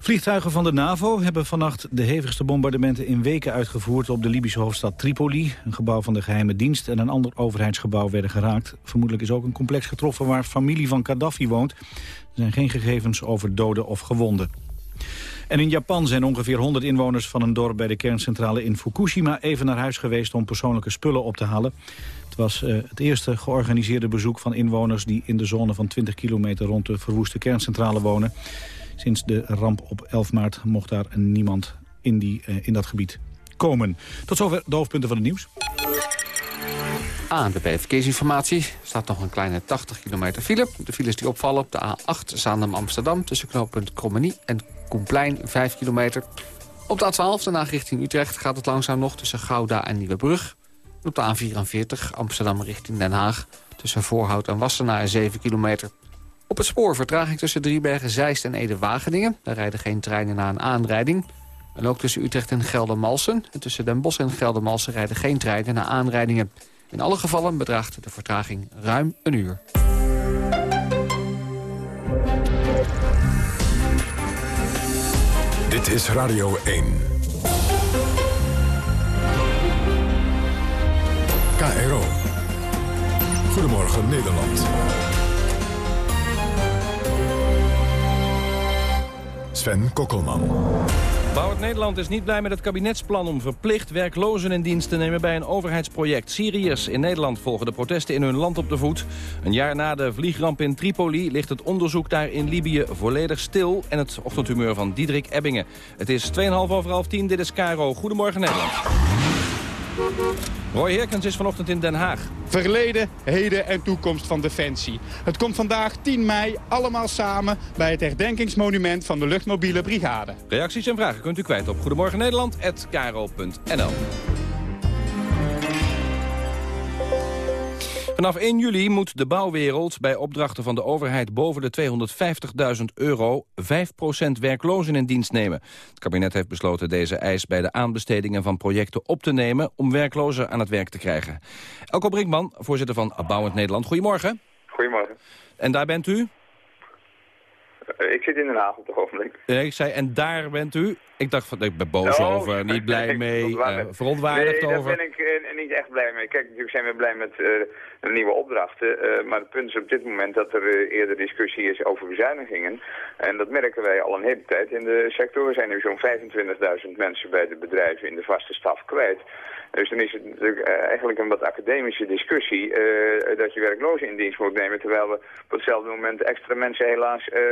Vliegtuigen van de NAVO hebben vannacht de hevigste bombardementen in weken uitgevoerd op de Libische hoofdstad Tripoli. Een gebouw van de geheime dienst en een ander overheidsgebouw werden geraakt. Vermoedelijk is ook een complex getroffen waar familie van Gaddafi woont. Er zijn geen gegevens over doden of gewonden. En in Japan zijn ongeveer 100 inwoners van een dorp bij de kerncentrale in Fukushima even naar huis geweest om persoonlijke spullen op te halen. Het was uh, het eerste georganiseerde bezoek van inwoners die in de zone van 20 kilometer rond de verwoeste kerncentrale wonen. Sinds de ramp op 11 maart mocht daar niemand in, die, uh, in dat gebied komen. Tot zover de hoofdpunten van het nieuws. ANWB Verkeersinformatie. Er staat nog een kleine 80 kilometer file. De files die opvallen op de A8 Zaandam-Amsterdam... tussen knooppunt Krommenie en Koenplein, 5 kilometer. Op de A12 daarna richting Utrecht gaat het langzaam nog... tussen Gouda en Nieuwebrug. Op de A44 Amsterdam richting Den Haag... tussen Voorhout en Wassenaar, 7 kilometer. Op het spoor vertraging tussen Driebergen, Zeist en Ede-Wageningen. Daar rijden geen treinen na een aanrijding. En ook tussen Utrecht en Geldermalsen. En tussen Den Bosch en Geldermalsen rijden geen treinen na aanrijdingen. In alle gevallen bedraagt de vertraging ruim een uur. Dit is Radio 1. KRO. Goedemorgen Nederland. Sven Kokkelman. Bouwend Nederland is niet blij met het kabinetsplan om verplicht werklozen in dienst te nemen bij een overheidsproject. Syriërs in Nederland volgen de protesten in hun land op de voet. Een jaar na de vliegramp in Tripoli ligt het onderzoek daar in Libië volledig stil. En het ochtendhumeur van Diederik Ebbingen. Het is 2,5 over half 10, dit is Caro. Goedemorgen Nederland. Roy Herkens is vanochtend in Den Haag. Verleden, heden en toekomst van Defensie. Het komt vandaag 10 mei allemaal samen bij het herdenkingsmonument van de luchtmobiele brigade. Reacties en vragen kunt u kwijt op Goedemorgen Vanaf 1 juli moet de bouwwereld bij opdrachten van de overheid boven de 250.000 euro 5% werklozen in dienst nemen. Het kabinet heeft besloten deze eis bij de aanbestedingen van projecten op te nemen om werklozen aan het werk te krijgen. Elko Brinkman, voorzitter van Bouwend Nederland. Goedemorgen. Goedemorgen. En daar bent u? Ik zit in Den Haag op het ogenblik. Nee, ik zei, en daar bent u? Ik dacht, van, ik ben boos oh, over, niet blij mee, uh, verontwaardigd nee, over. daar ben ik uh, niet echt blij mee. Kijk, natuurlijk zijn we blij met uh, de nieuwe opdrachten. maar het punt is op dit moment dat er eerder discussie is over bezuinigingen. En dat merken wij al een hele tijd in de sector. We zijn nu zo'n 25.000 mensen bij de bedrijven in de vaste staf kwijt. Dus dan is het natuurlijk eigenlijk een wat academische discussie uh, dat je werklozen in dienst moet nemen, terwijl we op hetzelfde moment extra mensen helaas uh,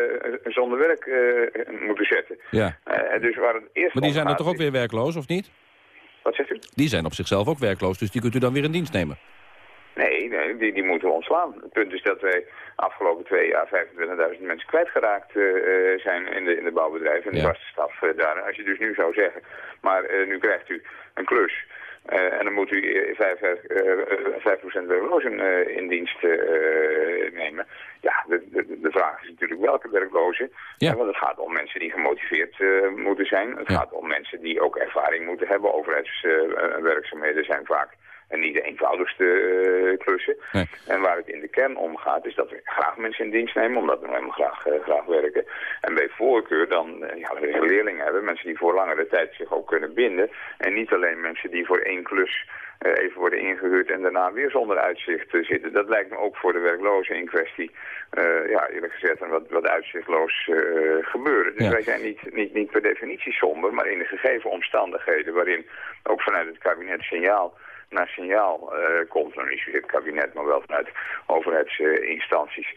zonder werk uh, moeten zetten. Ja. dus waar het eerst maar die zijn er toch ook weer werkloos, of niet? Wat zegt u? Die zijn op zichzelf ook werkloos, dus die kunt u dan weer in dienst nemen. Nee, nee die, die moeten we ontslaan. Het punt is dat wij afgelopen twee jaar 25.000 mensen kwijtgeraakt uh, zijn in de, in de bouwbedrijven en de Ja. vaste staf uh, daar. Als je dus nu zou zeggen, maar uh, nu krijgt u een klus en dan moet u 5, uh, 5% werklozen uh, in dienst uh, nemen. Ja, de, de, de vraag is natuurlijk welke werklozen. Ja. want het gaat om mensen die gemotiveerd moeten zijn. Het Ja. gaat om mensen die ook ervaring moeten hebben. Overheidswerkzaamheden zijn vaak En niet de eenvoudigste eh, klussen. En waar het in de kern om gaat, is dat we graag mensen in dienst nemen, omdat we helemaal graag, eh, graag werken. En bij voorkeur dan uh, ja, leerlingen hebben, mensen die voor langere tijd zich ook kunnen binden. En niet alleen mensen die voor één klus even worden ingehuurd en daarna weer zonder uitzicht zitten. Dat lijkt me ook voor de werklozen in kwestie, ja, eerlijk gezegd, een wat, wat uitzichtloos gebeuren. Dus wij zijn niet, niet, niet per definitie somber, maar in de gegeven omstandigheden waarin ook vanuit het kabinet signaal naar signaal uh, komt, niet zozeer het kabinet, maar wel vanuit overheidsinstanties,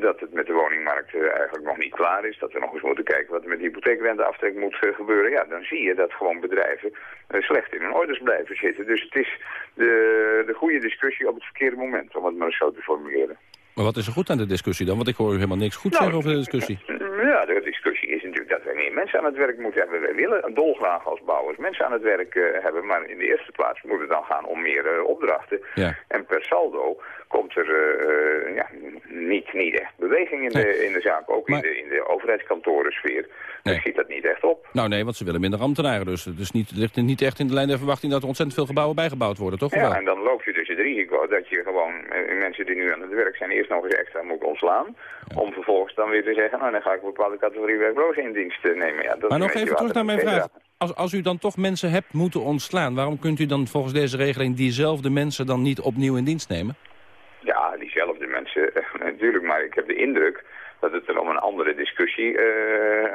dat het met de woningmarkt uh, eigenlijk nog niet klaar is, dat we nog eens moeten kijken wat er met de hypotheekrenteaftrek moet gebeuren, ja, dan zie je dat gewoon bedrijven slecht in hun orders blijven zitten. Dus het is de, de goede discussie op het verkeerde moment, om het maar zo te formuleren. Maar wat is er goed aan de discussie dan? Want ik hoor u helemaal niks goed nou, zeggen over de discussie. Ja, de discussie is natuurlijk dat wij meer mensen aan het werk moeten hebben. Wij willen dolgraag als bouwers mensen aan het werk uh, hebben. Maar in de eerste plaats moet het dan gaan om meer uh, opdrachten. Ja. En per saldo komt er uh, ja, niet, niet echt beweging in, de, in de zaak. Ook maar... in, de, in de overheidskantorensfeer. Nee. Dus ziet dat niet echt op. Nou nee, want ze willen minder ambtenaren. Dus het is niet, ligt niet echt in de lijn der verwachting dat er ontzettend veel gebouwen bijgebouwd worden, toch? Ja, en dan loop je dus het risico dat je gewoon mensen die nu aan het werk zijn eerst nog eens extra moet ontslaan. Ja. Om vervolgens dan weer te zeggen, nou dan ga ik een bepaalde categorie werklozen in dienst nemen. Ja, dat maar nog even terug naar mijn vraag. Als, als u dan toch mensen hebt moeten ontslaan, waarom kunt u dan volgens deze regeling diezelfde mensen dan niet opnieuw in dienst nemen? Ja, diezelfde mensen natuurlijk, maar ik heb de indruk dat het er om een andere discussie uh,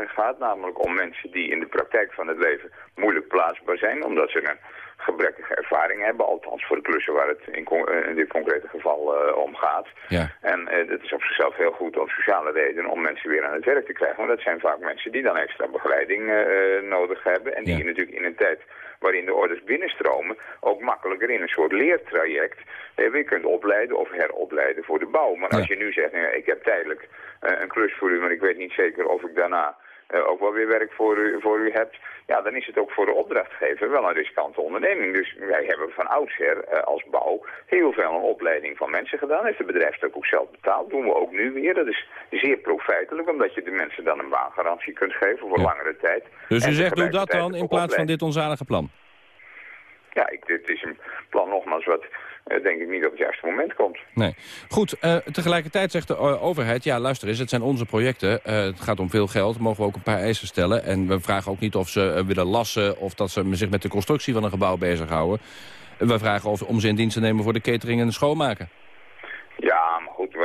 gaat. Namelijk om mensen die in de praktijk van het leven moeilijk plaatsbaar zijn. Omdat ze een gebrekkige ervaring hebben. Althans voor de klussen waar het in, in dit concrete geval uh, om gaat. Ja. En uh, dat is op zichzelf heel goed om sociale redenen om mensen weer aan het werk te krijgen. Maar dat zijn vaak mensen die dan extra begeleiding nodig hebben. En die Ja. je natuurlijk in een tijd waarin de orders binnenstromen ook makkelijker in een soort leertraject eh, weer kunt opleiden of heropleiden voor de bouw. Maar als je nu zegt, nou ik heb tijdelijk eh, een klus voor u, maar ik weet niet zeker of ik daarna eh, ook wel weer werk voor u, voor u heb, ja, dan is het ook voor de opdrachtgever wel een riskante onderneming. Dus wij hebben van oudsher eh, als bouw heel veel een opleiding van mensen gedaan. Heeft de bedrijfstuk ook zelf betaald. Doen we ook nu weer. Dat is zeer profijtelijk, omdat je de mensen dan een baangarantie kunt geven voor langere tijd. Dus u En zegt, doe dat dan in plaats van dit onzalige plan? Ja, ik, dit is een plan nogmaals wat eh, denk ik niet op het juiste moment komt. Nee. Goed, eh, tegelijkertijd zegt de eh, overheid... ja, luister eens, het zijn onze projecten. Eh, het gaat om veel geld, mogen we ook een paar eisen stellen. En we vragen ook niet of ze eh, willen lassen... of dat ze zich met de constructie van een gebouw bezighouden. We vragen of, om ze in dienst te nemen voor de catering en schoonmaken. Ja, maar goed,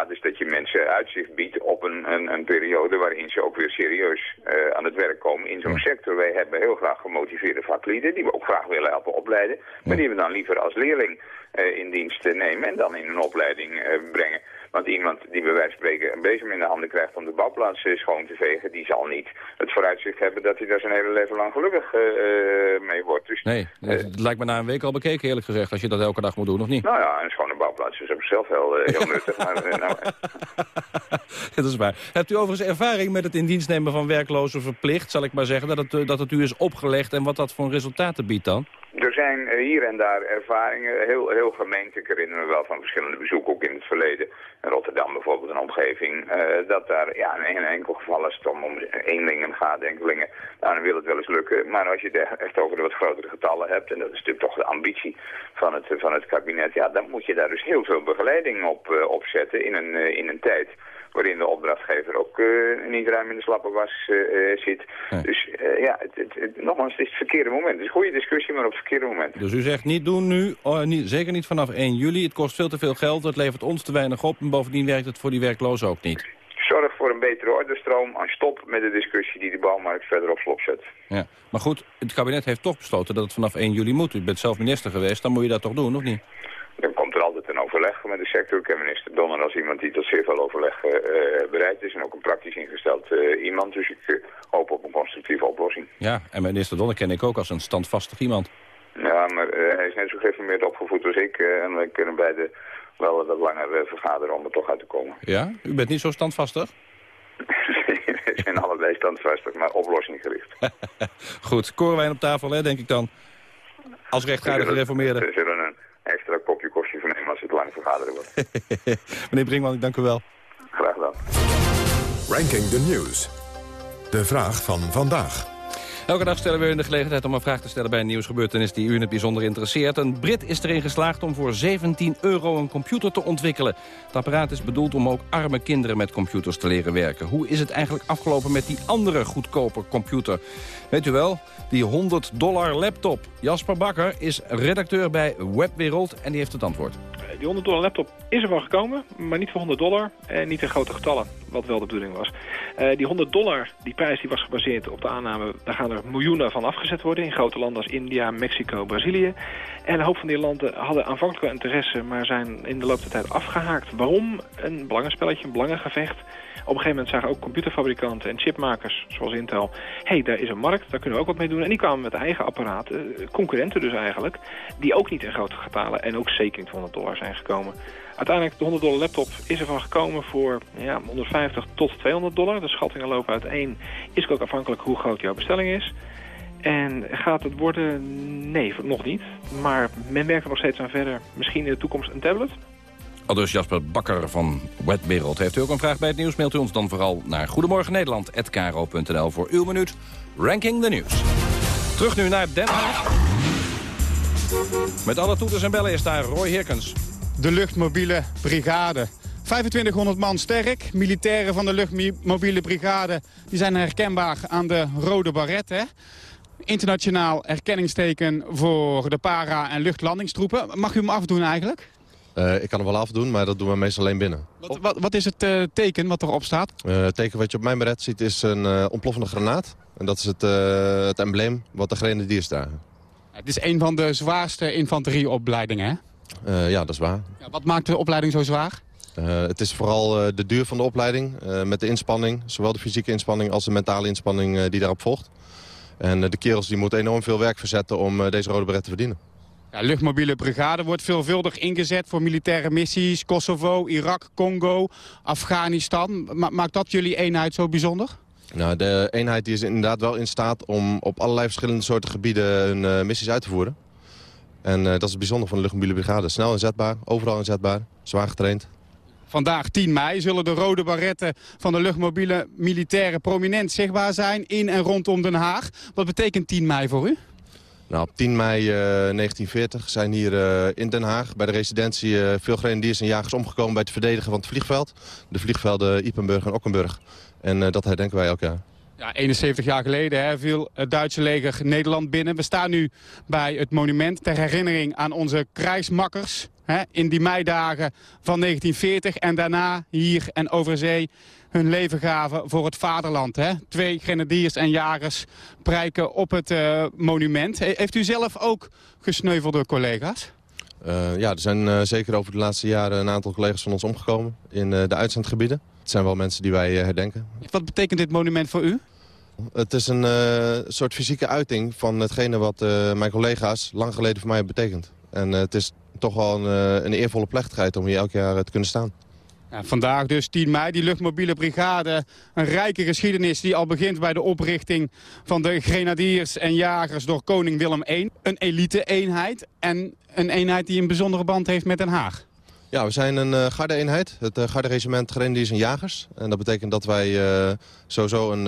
gaat is dat je mensen uitzicht biedt op een, een, een periode waarin ze ook weer serieus eh, aan het werk komen in zo'n sector. Wij hebben heel graag gemotiveerde vaklieden die we ook graag willen helpen opleiden, maar die we dan liever als leerling eh, in dienst nemen en dan in een opleiding eh, brengen. Want iemand die bij wijze van spreken een bezem in de handen krijgt om de bouwplaats eh, schoon te vegen, die zal niet het vooruitzicht hebben dat hij daar zijn hele leven lang gelukkig eh, eh, mee wordt. Dus Nee, het lijkt me na een week al bekeken eerlijk gezegd... als je dat elke dag moet doen, of niet? nou ja, een schone bouwplaats is op zichzelf heel, heel nuttig. Maar, nou, dat is waar. Hebt u overigens ervaring met het in dienst nemen van werklozen verplicht... zal ik maar zeggen, dat het, dat het u is opgelegd... en wat dat voor resultaten biedt dan? Zijn eh, hier en daar ervaringen, heel, heel gemeend. Ik herinner me wel van verschillende bezoeken, ook in het verleden. In Rotterdam bijvoorbeeld, een omgeving. eh, dat daar, ja, in een enkel geval als het om, om eenlingen gaat, enkelingen, nou, dan wil het wel eens lukken. Maar als je het echt over de wat grotere getallen hebt, en dat is natuurlijk toch de ambitie van het, van het kabinet, ja, dan moet je daar dus heel veel begeleiding op, op zetten in een, in een tijd waarin de opdrachtgever ook eh, niet ruim in de slappe was eh, eh, zit. Dus ja, het, het, het- nogmaals, het is het verkeerde moment. Het is een goede discussie, maar op het verkeerde moment. Dus u zegt niet doen nu, oh, niet, zeker niet vanaf 1 juli. Het kost veel te veel geld, het levert ons te weinig op... en bovendien werkt het voor die werklozen ook niet. Zorg voor een betere orderstroom en stop met de discussie die de bouwmarkt verder op slot zet. Ja. Maar goed, het kabinet heeft toch besloten dat het vanaf 1 juli moet. U bent zelf minister geweest, dan moet je dat toch doen, of niet? Er overleg met de sector. Ik heb minister Donner als iemand die tot zeer veel overleg eh, eh, bereid is. En ook een praktisch ingesteld eh, iemand. Dus ik hoop op een constructieve oplossing. Ja, en minister Donner ken ik ook als een standvastig iemand. Ja, maar hij is net zo geïnformeerd opgevoed als ik. en we kunnen beide wel wat langer vergaderen om er toch uit te komen. Ja? U bent niet zo standvastig? We zijn allebei standvastig, maar oplossinggericht. Goed, korenwijn op tafel, hè, denk ik dan. Als rechtvaardig gereformeerde. We zullen een extra vergaderen wordt. Meneer Brinkman, ik dank u wel. Graag gedaan. Ranking the News. De vraag van vandaag. Elke dag stellen we u de gelegenheid om een vraag te stellen bij een nieuwsgebeurtenis die u in het bijzonder interesseert. Een Brit is erin geslaagd om voor 17 euro een computer te ontwikkelen. Het apparaat is bedoeld om ook arme kinderen met computers te leren werken. Hoe is het eigenlijk afgelopen met die andere goedkope computer? Weet u wel, die 100 dollar laptop. Jasper Bakker is redacteur bij Webwereld en die heeft het antwoord. Die 100 dollar laptop is er wel gekomen, maar niet voor 100 dollar en niet in grote getallen, wat wel de bedoeling was. Uh, die 100 dollar, die prijs die was gebaseerd op de aanname, daar gaan er miljoenen van afgezet worden in grote landen als India, Mexico, Brazilië. En een hoop van die landen hadden aanvankelijk wel interesse, maar zijn in de loop der tijd afgehaakt. Waarom? Een belangenspelletje, een belangengevecht. Op een gegeven moment zagen ook computerfabrikanten en chipmakers, zoals Intel... hey, daar is een markt, daar kunnen we ook wat mee doen. En die kwamen met eigen apparaten, eh, concurrenten dus eigenlijk... die ook niet in grote getalen en ook zeker niet 100 dollar zijn gekomen. Uiteindelijk, de 100 dollar laptop is ervan gekomen voor ja, 150 tot 200 dollar. De schattingen lopen uiteen. Is ook afhankelijk hoe groot jouw bestelling is. En gaat het worden? Nee, nog niet. Maar men werkt er nog steeds aan verder. Misschien in de toekomst een tablet? Al dus Jasper Bakker van Wetwereld. Heeft u ook een vraag bij het nieuws? Mailt u ons dan vooral naar goedemorgennederland.kro.nl voor uw minuut Ranking the News. Terug nu naar Den Haag. Met alle toeters en bellen is daar Roy Hirkens. De luchtmobiele brigade. 2500 man sterk. Militairen van de luchtmobiele brigade die zijn herkenbaar aan de rode baret. Hè? Internationaal erkenningsteken voor de para- en luchtlandingstroepen. Mag u hem afdoen eigenlijk? Uh, ik kan hem wel afdoen, maar dat doen we meestal alleen binnen. Wat, wat, wat is het uh, teken wat erop staat? Uh, het teken wat je op mijn beret ziet is een ontploffende granaat. En dat is het, het embleem wat de grenadiers dragen. Het is een van de zwaarste infanterieopleidingen, hè? ja, dat is waar. Ja, wat maakt de opleiding zo zwaar? het is vooral de duur van de opleiding, met de inspanning. Zowel de fysieke inspanning als de mentale inspanning die daarop volgt. En de kerels die moeten enorm veel werk verzetten om deze rode beret te verdienen. Ja, luchtmobiele brigade wordt veelvuldig ingezet voor militaire missies. Kosovo, Irak, Congo, Afghanistan. maakt dat jullie eenheid zo bijzonder? Nou, de eenheid die is inderdaad wel in staat om op allerlei verschillende soorten gebieden hun uh, missies uit te voeren. En uh, dat is het bijzonder van de luchtmobiele brigade. Snel inzetbaar, overal inzetbaar, zwaar getraind. Vandaag 10 mei zullen de rode baretten van de luchtmobiele militairen prominent zichtbaar zijn in en rondom Den Haag. Wat betekent 10 mei voor u? Nou, op 10 mei uh, 1940 zijn hier uh, in Den Haag bij de residentie uh, veel grenadiers en jagers omgekomen bij het verdedigen van het vliegveld. De vliegvelden Ipenburg en Okkenburg. En dat herdenken wij elk jaar. Ja, 71 jaar geleden hè, viel het Duitse leger Nederland binnen. We staan nu bij het monument ter herinnering aan onze krijgsmakkers. Hè, in die meidagen van 1940 en daarna hier en over zee hun leven gaven voor het vaderland. Hè? Twee grenadiers en jagers prijken op het uh, monument. heeft u zelf ook gesneuvelde collega's? Uh, ja, er zijn uh, zeker over de laatste jaren een aantal collega's van ons omgekomen in de uitzendgebieden. Het zijn wel mensen die wij herdenken. Wat betekent dit monument voor u? Het is een soort fysieke uiting van hetgene wat mijn collega's lang geleden voor mij hebben betekend. En het is toch wel een, een eervolle plechtigheid om hier elk jaar te kunnen staan. Ja, vandaag dus 10 mei, die luchtmobiele brigade. Een rijke geschiedenis die al begint bij de oprichting van de grenadiers en jagers door koning Willem I. Een elite-eenheid en een eenheid die een bijzondere band heeft met Den Haag. Ja, we zijn een uh, garde-eenheid, het uh, garde-regiment Grenadiers en Jagers. En dat betekent dat wij uh, sowieso een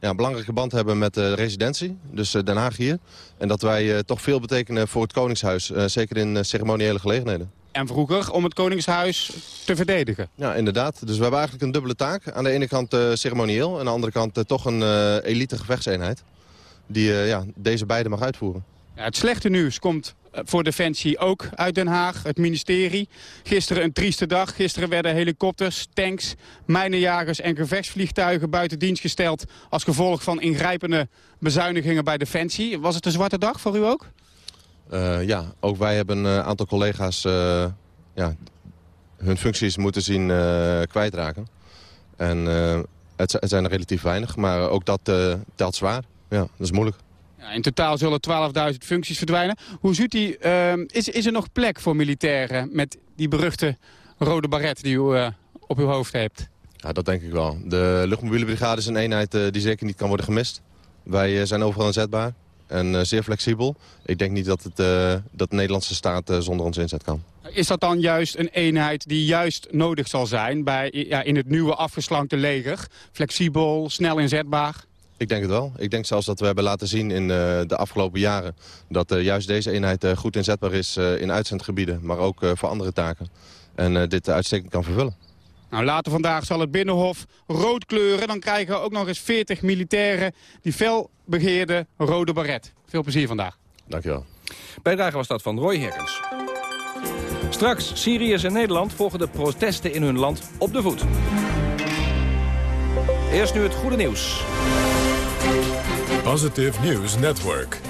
ja, belangrijke band hebben met de residentie, dus Den Haag hier. En dat wij toch veel betekenen voor het Koningshuis, zeker in ceremoniële gelegenheden. En vroeger om het Koningshuis te verdedigen. Ja, inderdaad. Dus we hebben eigenlijk een dubbele taak. Aan de ene kant ceremonieel en aan de andere kant toch een elite gevechtseenheid. Die ja, deze beide mag uitvoeren. Ja, het slechte nieuws komt voor Defensie ook uit Den Haag, het ministerie. Gisteren een trieste dag. Gisteren werden helikopters, tanks, mijnenjagers en gevechtsvliegtuigen buiten dienst gesteld... als gevolg van ingrijpende bezuinigingen bij Defensie. Was het een zwarte dag voor u ook? Uh, ja, ook wij hebben een aantal collega's uh, ja, hun functies moeten zien kwijtraken. En het, het, zijn er relatief weinig, maar ook dat telt zwaar. Ja, dat is moeilijk. Ja, in totaal zullen 12.000 functies verdwijnen. Hoe ziet u, uh, is, is er nog plek voor militairen met die beruchte rode baret die u uh, op uw hoofd hebt? Ja, dat denk ik wel. De luchtmobiele brigade is een eenheid uh, die zeker niet kan worden gemist. Wij zijn overal inzetbaar en zeer flexibel. Ik denk niet dat, het, dat de Nederlandse staat zonder ons inzet kan. Is dat dan juist een eenheid die juist nodig zal zijn bij, ja, in het nieuwe afgeslankte leger? Flexibel, snel inzetbaar? Ik denk het wel. Ik denk zelfs dat we hebben laten zien in uh, de afgelopen jaren... dat uh, juist deze eenheid uh, goed inzetbaar is in uitzendgebieden... maar ook voor andere taken. En dit uitstekend kan vervullen. Nou, later vandaag zal het Binnenhof rood kleuren. Dan krijgen we ook nog eens 40 militairen die fel begeerde rode baret. Veel plezier vandaag. Dankjewel. Bijdrage was dat van Roy Herkens. Straks, Syriërs en Nederland volgen de protesten in hun land op de voet. Eerst nu het goede nieuws. Positive News Network.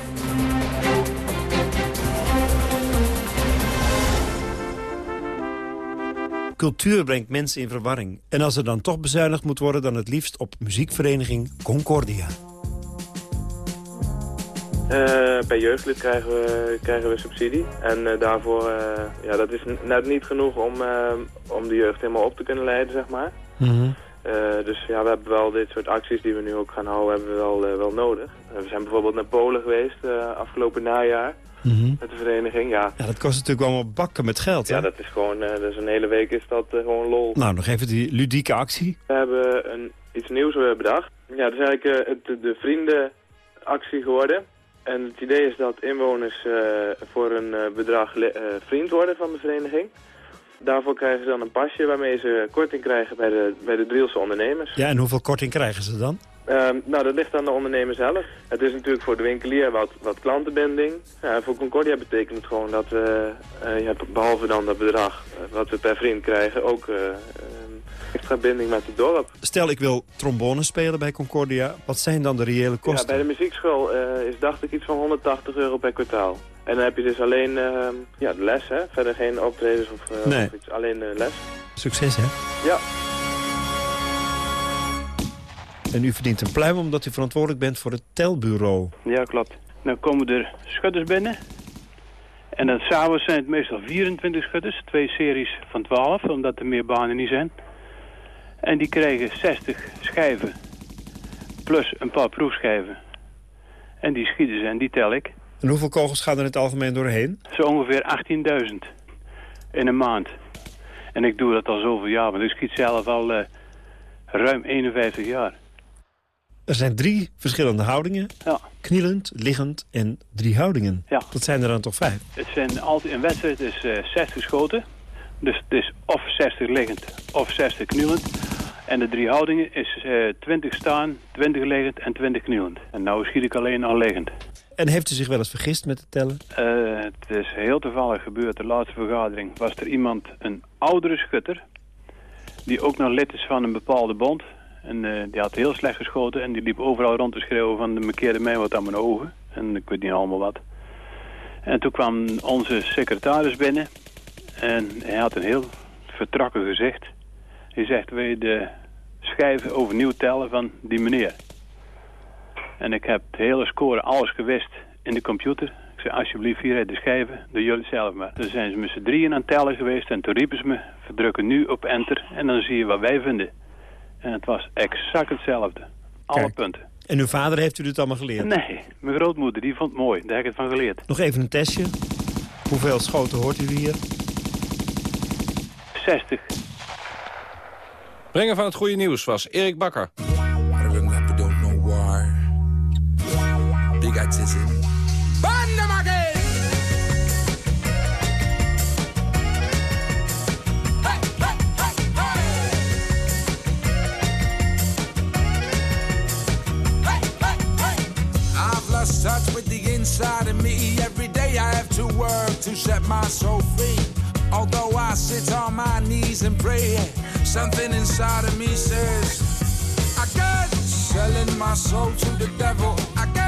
Cultuur brengt mensen in verwarring. En als er dan toch bezuinigd moet worden... dan het liefst op muziekvereniging Concordia. Uh, bij jeugdlid krijgen we, krijgen we subsidie. En uh, daarvoor, uh, ja, dat is net niet genoeg om, om de jeugd helemaal op te kunnen leiden, zeg maar. Mm dus ja, we hebben wel dit soort acties die we nu ook gaan houden, hebben we wel, wel nodig. we zijn bijvoorbeeld naar Polen geweest afgelopen najaar. Mm Met de vereniging, ja. Ja, dat kost natuurlijk allemaal bakken met geld, hè? Ja, dat is gewoon, dus een hele week is dat gewoon lol. Nou, nog even die ludieke actie. We hebben een, iets nieuws bedacht. Ja, dat is eigenlijk de, de vriendenactie geworden. En het idee is dat inwoners voor een bedrag vriend worden van de vereniging. Daarvoor krijgen ze dan een pasje waarmee ze korting krijgen bij de, bij de Drielse ondernemers. Ja, en hoeveel korting krijgen ze dan? Um, nou, dat ligt aan de ondernemer zelf. Het is natuurlijk voor de winkelier wat, wat klantenbinding. Ja, voor Concordia betekent het gewoon dat we, uh, ja, behalve dan dat bedrag uh, wat we per vriend krijgen, ook uh, extra binding met het dorp. Stel, ik wil trombone spelen bij Concordia. Wat zijn dan de reële kosten? Ja, bij de muziekschool is dacht ik iets van 180 euro per kwartaal. En dan heb je dus alleen ja, de les, hè? verder geen optredens of, nee. of iets, alleen les. Succes, hè? Ja. En u verdient een pluim omdat u verantwoordelijk bent voor het telbureau. Ja, klopt. Dan komen er schutters binnen. En dan s'avonds zijn het meestal 24 schutters. Twee series van 12, omdat er meer banen niet zijn. En die krijgen 60 schijven. Plus een paar proefschijven. En die schieten ze en die tel ik. En hoeveel kogels gaan er in het algemeen doorheen? Zo ongeveer 18.000 in een maand. En ik doe dat al zoveel jaar, want ik schiet zelf al uh, ruim 51 jaar. Er zijn drie verschillende houdingen. Ja. Knielend, liggend en drie houdingen. Ja. Dat zijn er dan toch vijf? Het zijn altijd, een wedstrijd is uh, 60 schoten. Dus het is of 60 liggend of 60 knielend. En de drie houdingen is uh, 20 staan, 20 liggend en 20 knielend. En nou schiet ik alleen al liggend. En heeft u zich wel eens vergist met het tellen? Uh, het is heel toevallig gebeurd. De laatste vergadering was er iemand, een oudere schutter... die ook nog lid is van een bepaalde bond... En uh, die had heel slecht geschoten en die liep overal rond te schreeuwen van de markeerde mij wat aan mijn ogen. En ik weet niet allemaal wat. En toen kwam onze secretaris binnen en hij had een heel vertrokken gezicht. Hij zegt, wil je de schijven overnieuw tellen van die meneer? En ik heb de hele score, alles gewist in de computer. Ik zei, alsjeblieft, hier de schijven, doe jullie het zelf maar. Toen zijn ze met z'n drieën aan het tellen geweest en toen riepen ze me, verdrukken nu op enter en dan zie je wat wij vinden. En het was exact hetzelfde. Alle Kijk. punten. En uw vader heeft u dit allemaal geleerd? Nee, mijn grootmoeder die vond het mooi. Daar heb ik het van geleerd. Nog even een testje. Hoeveel schoten hoort u hier? 60. Brengen van het goede nieuws was Erik Bakker. Hey, hey, hey! I've lost touch with the inside of me. Every day I have to work to set my soul free. Although I sit on my knees and pray, something inside of me says, Again, selling my soul to the devil. Again, I'm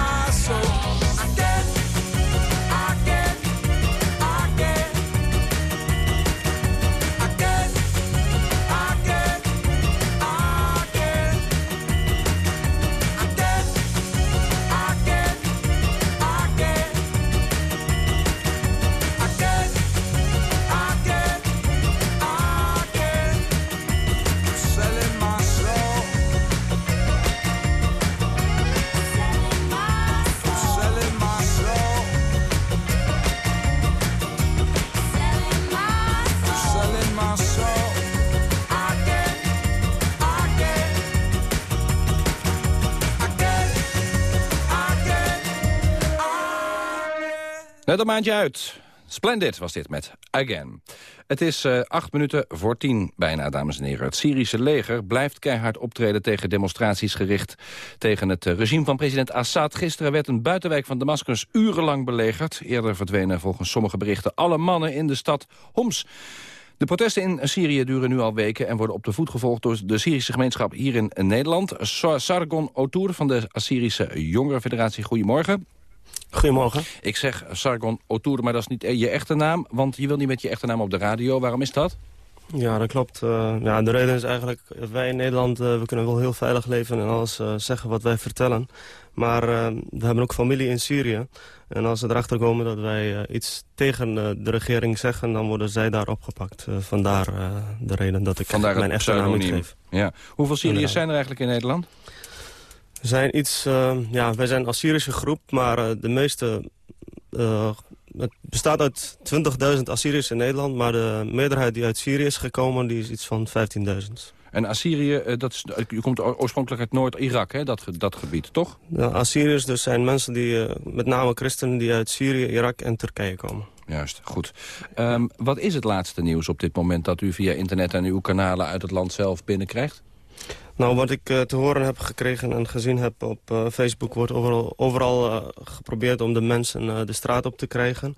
Net een maandje uit. Splendid was dit met Again. Het is eh, acht minuten voor tien bijna, dames en heren. Het Syrische leger blijft keihard optreden tegen demonstraties gericht... tegen het eh, regime van president Assad. Gisteren werd een buitenwijk van Damascus urenlang belegerd. Eerder verdwenen volgens sommige berichten alle mannen in de stad Homs. De protesten in Syrië duren nu al weken... en worden op de voet gevolgd door de Syrische gemeenschap hier in Nederland. Sa- Sargon Otour van de Assyrische Jongerenfederatie. Goedemorgen. Goedemorgen. Ik zeg Sargon Otour, maar dat is niet je echte naam... want je wil niet met je echte naam op de radio. Waarom is dat? Ja, dat klopt. Eh, ja, de reden is eigenlijk, wij in Nederland eh, we kunnen wel heel veilig leven en alles eh, zeggen wat wij vertellen. Maar we hebben ook familie in Syrië. En als ze erachter komen dat wij iets tegen de regering zeggen, dan worden zij daar opgepakt. Vandaar de reden dat ik Vandaar mijn echte naam niet geef. Ja. Hoeveel Syriërs zijn er eigenlijk in Nederland? We zijn iets, eh, ja, wij zijn een Assyrische groep, maar eh, de meeste... eh, het bestaat uit 20.000 Assyriërs in Nederland, maar de meerderheid die uit Syrië is gekomen, die is iets van 15.000. En Assyrië, eh, dat is, je komt oorspronkelijk uit Noord-Irak, hè? Dat, dat gebied, toch? Ja, Assyriërs dus zijn mensen die, met name christenen, die uit Syrië, Irak en Turkije komen. Juist, goed. Ehm, wat is het laatste nieuws op dit moment dat u via internet en uw kanalen uit het land zelf binnenkrijgt? Nou, wat ik eh, te horen heb gekregen en gezien heb op eh, Facebook... wordt overal, overal eh, geprobeerd om de mensen de straat op te krijgen.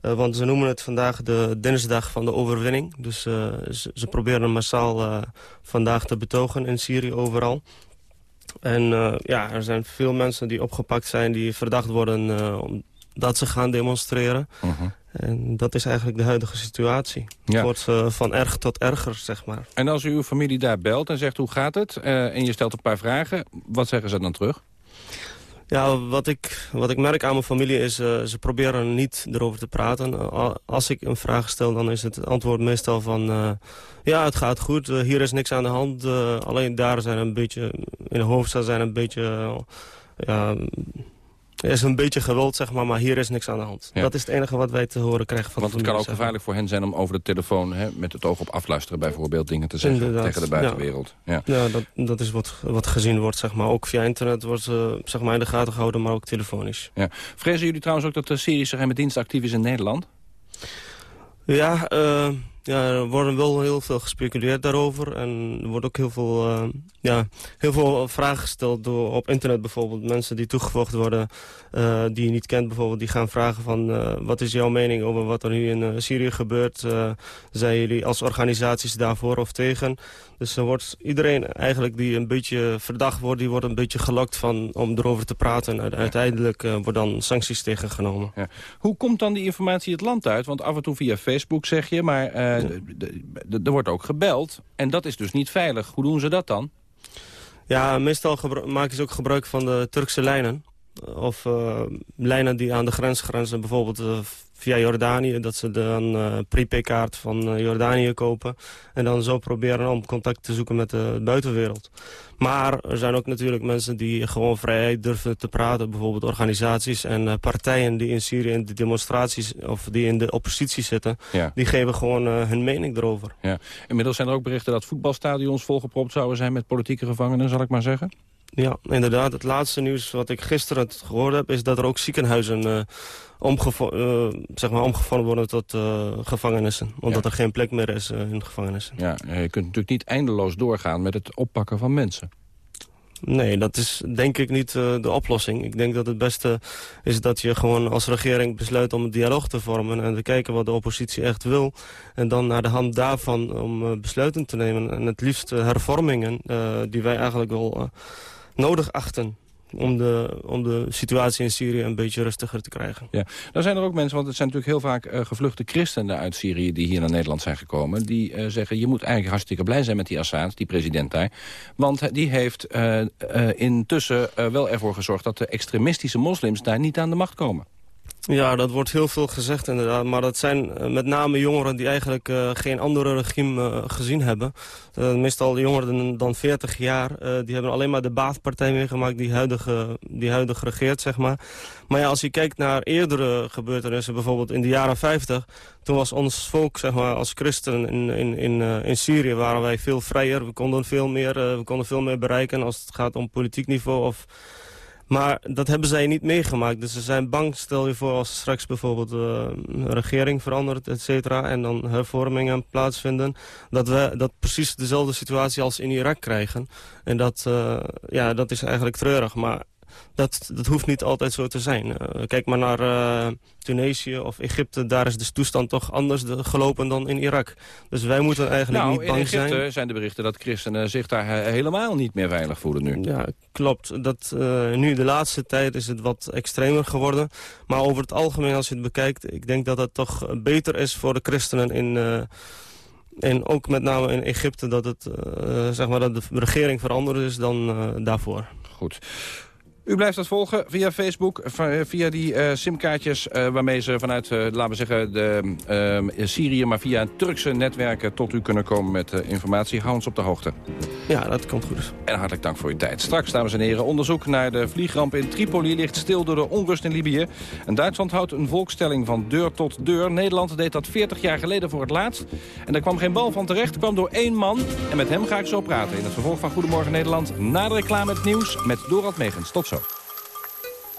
Want ze noemen het vandaag de dinsdag van de overwinning. Dus ze, ze proberen massaal vandaag te betogen in Syrië overal. En ja, er zijn veel mensen die opgepakt zijn... die verdacht worden omdat ze gaan demonstreren. En dat is eigenlijk de huidige situatie. Ja. Het wordt eh, van erg tot erger, zeg maar. En als u uw familie daar belt en zegt hoe gaat het... eh, en je stelt een paar vragen, wat zeggen ze dan terug? Ja, wat ik, wat ik merk aan mijn familie is, eh, ze proberen niet erover te praten. Als ik een vraag stel, dan is het antwoord meestal van... ja, het gaat goed, hier is niks aan de hand. alleen daar zijn een beetje, in de hoofdstad zijn een beetje... ja, er is een beetje geweld, zeg maar, maar hier is niks aan de hand. Ja. Dat is het enige wat wij te horen krijgen van Want de het kan ook familie, zeg maar. gevaarlijk voor hen zijn om over de telefoon... Hè, met het oog op afluisteren bijvoorbeeld dingen te zeggen Inderdaad, tegen de buitenwereld. Ja. Ja, dat, dat is wat, wat gezien wordt, zeg maar. Ook via internet wordt eh, zeg maar in de gaten gehouden, maar ook telefonisch. Ja. Vrezen jullie trouwens ook dat de Syrische geheime dienst actief is in Nederland? Ja, eh, Ja, er worden wel heel veel gespeculeerd daarover. En er wordt ook heel veel, uh, ja, heel veel vragen gesteld door, op internet bijvoorbeeld. Mensen die toegevoegd worden, uh, die je niet kent bijvoorbeeld. Die gaan vragen van, uh, wat is jouw mening over wat er nu in Syrië gebeurt? zijn jullie als organisaties daarvoor of tegen? Dus er wordt iedereen eigenlijk die een beetje verdacht wordt... die wordt een beetje gelokt van, om erover te praten. En uiteindelijk worden dan sancties tegengenomen. Ja. Hoe komt dan die informatie het land uit? Want af en toe via Facebook zeg je, maar er wordt ook gebeld. En dat is dus niet veilig. Hoe doen ze dat dan? Ja, meestal maken ze ook gebruik van de Turkse lijnen. Of uh, lijnen die aan de grens grenzen, bijvoorbeeld uh, via Jordanië. Dat ze dan uh, prepaid-kaart van Jordanië kopen. En dan zo proberen om contact te zoeken met de buitenwereld. Maar er zijn ook natuurlijk mensen die gewoon vrijheid durven te praten. Bijvoorbeeld organisaties en partijen die in Syrië in de demonstraties... of die in de oppositie zitten. Ja. Die geven gewoon hun mening erover. Ja. Inmiddels zijn er ook berichten dat voetbalstadions volgepropt zouden zijn... met politieke gevangenen, zal ik maar zeggen. Ja, inderdaad. Het laatste nieuws wat ik gisteren gehoord heb... is dat er ook ziekenhuizen uh, omgevo uh, zeg maar omgevormd worden tot uh, gevangenissen. Omdat er geen plek meer is in gevangenissen. Ja, je kunt natuurlijk niet eindeloos doorgaan met het oppakken van mensen. Nee, dat is denk ik niet de oplossing. Ik denk dat het beste is dat je gewoon als regering besluit om een dialoog te vormen... en te kijken wat de oppositie echt wil. En dan naar de hand daarvan om besluiten te nemen. En het liefst hervormingen die wij eigenlijk wel nodig achten om de, om de situatie in Syrië een beetje rustiger te krijgen. Ja, dan zijn er ook mensen, want het zijn natuurlijk heel vaak uh, gevluchte christenen uit Syrië die hier naar Nederland zijn gekomen, die uh, zeggen je moet eigenlijk hartstikke blij zijn met die Assad, die president daar, want die heeft uh, intussen wel ervoor gezorgd dat de extremistische moslims daar niet aan de macht komen. Ja, dat wordt heel veel gezegd inderdaad. Maar dat zijn uh, met name jongeren die eigenlijk uh, geen andere regime uh, gezien hebben. meestal jongeren dan 40 jaar. die hebben alleen maar de Baathpartij meegemaakt die huidige, die huidige regeert, zeg maar. Maar ja, als je kijkt naar eerdere gebeurtenissen, bijvoorbeeld in de jaren 50... toen was ons volk, zeg maar, als christen in, in, in, in Syrië... waren wij veel vrijer. We konden veel meer, we konden veel meer bereiken als het gaat om politiek niveau... of maar dat hebben zij niet meegemaakt. Dus ze zijn bang, stel je voor als straks bijvoorbeeld de uh, regering verandert, et cetera... en dan hervormingen plaatsvinden... Dat, we, dat precies dezelfde situatie als in Irak krijgen. En dat, uh, ja, dat is eigenlijk treurig. Maar dat, dat hoeft niet altijd zo te zijn. Uh, kijk maar naar uh, Tunesië of Egypte. Daar is de toestand toch anders gelopen dan in Irak. Dus wij moeten eigenlijk nou, niet bang zijn. in Egypte zijn de berichten dat christenen zich daar helemaal niet meer veilig voelen nu. Ja, klopt. Dat, uh, nu de laatste tijd is het wat extremer geworden. Maar over het algemeen als je het bekijkt... ik denk dat het toch beter is voor de christenen in... En ook met name in Egypte dat, het, uh, zeg maar dat de regering veranderd is dan uh, daarvoor. Goed. U blijft dat volgen via Facebook, via die uh, simkaartjes... Uh, waarmee ze vanuit, uh, laten we zeggen, de, Syrië... maar via Turkse netwerken tot u kunnen komen met informatie. Hou ons op de hoogte. Ja, dat komt goed. En hartelijk dank voor uw tijd. Straks, dames en heren, onderzoek naar de vliegramp in Tripoli... ligt stil door de onrust in Libië. En Duitsland houdt een volkstelling van deur tot deur. Nederland deed dat 40 jaar geleden voor het laatst. En daar kwam geen bal van terecht, Het kwam door één man. En met hem ga ik zo praten in het vervolg van Goedemorgen Nederland... na de reclame het nieuws met Dorald Megens. Tot zo.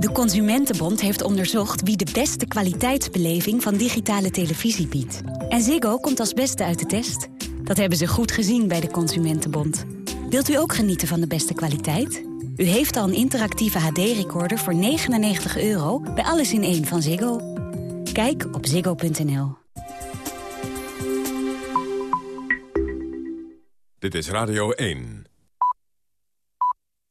De Consumentenbond heeft onderzocht wie de beste kwaliteitsbeleving van digitale televisie biedt. En Ziggo komt als beste uit de test. Dat hebben ze goed gezien bij de Consumentenbond. Wilt u ook genieten van de beste kwaliteit? U heeft al een interactieve HD-recorder voor 99 euro bij Alles in 1 van Ziggo. Kijk op ziggo.nl. Dit is Radio 1.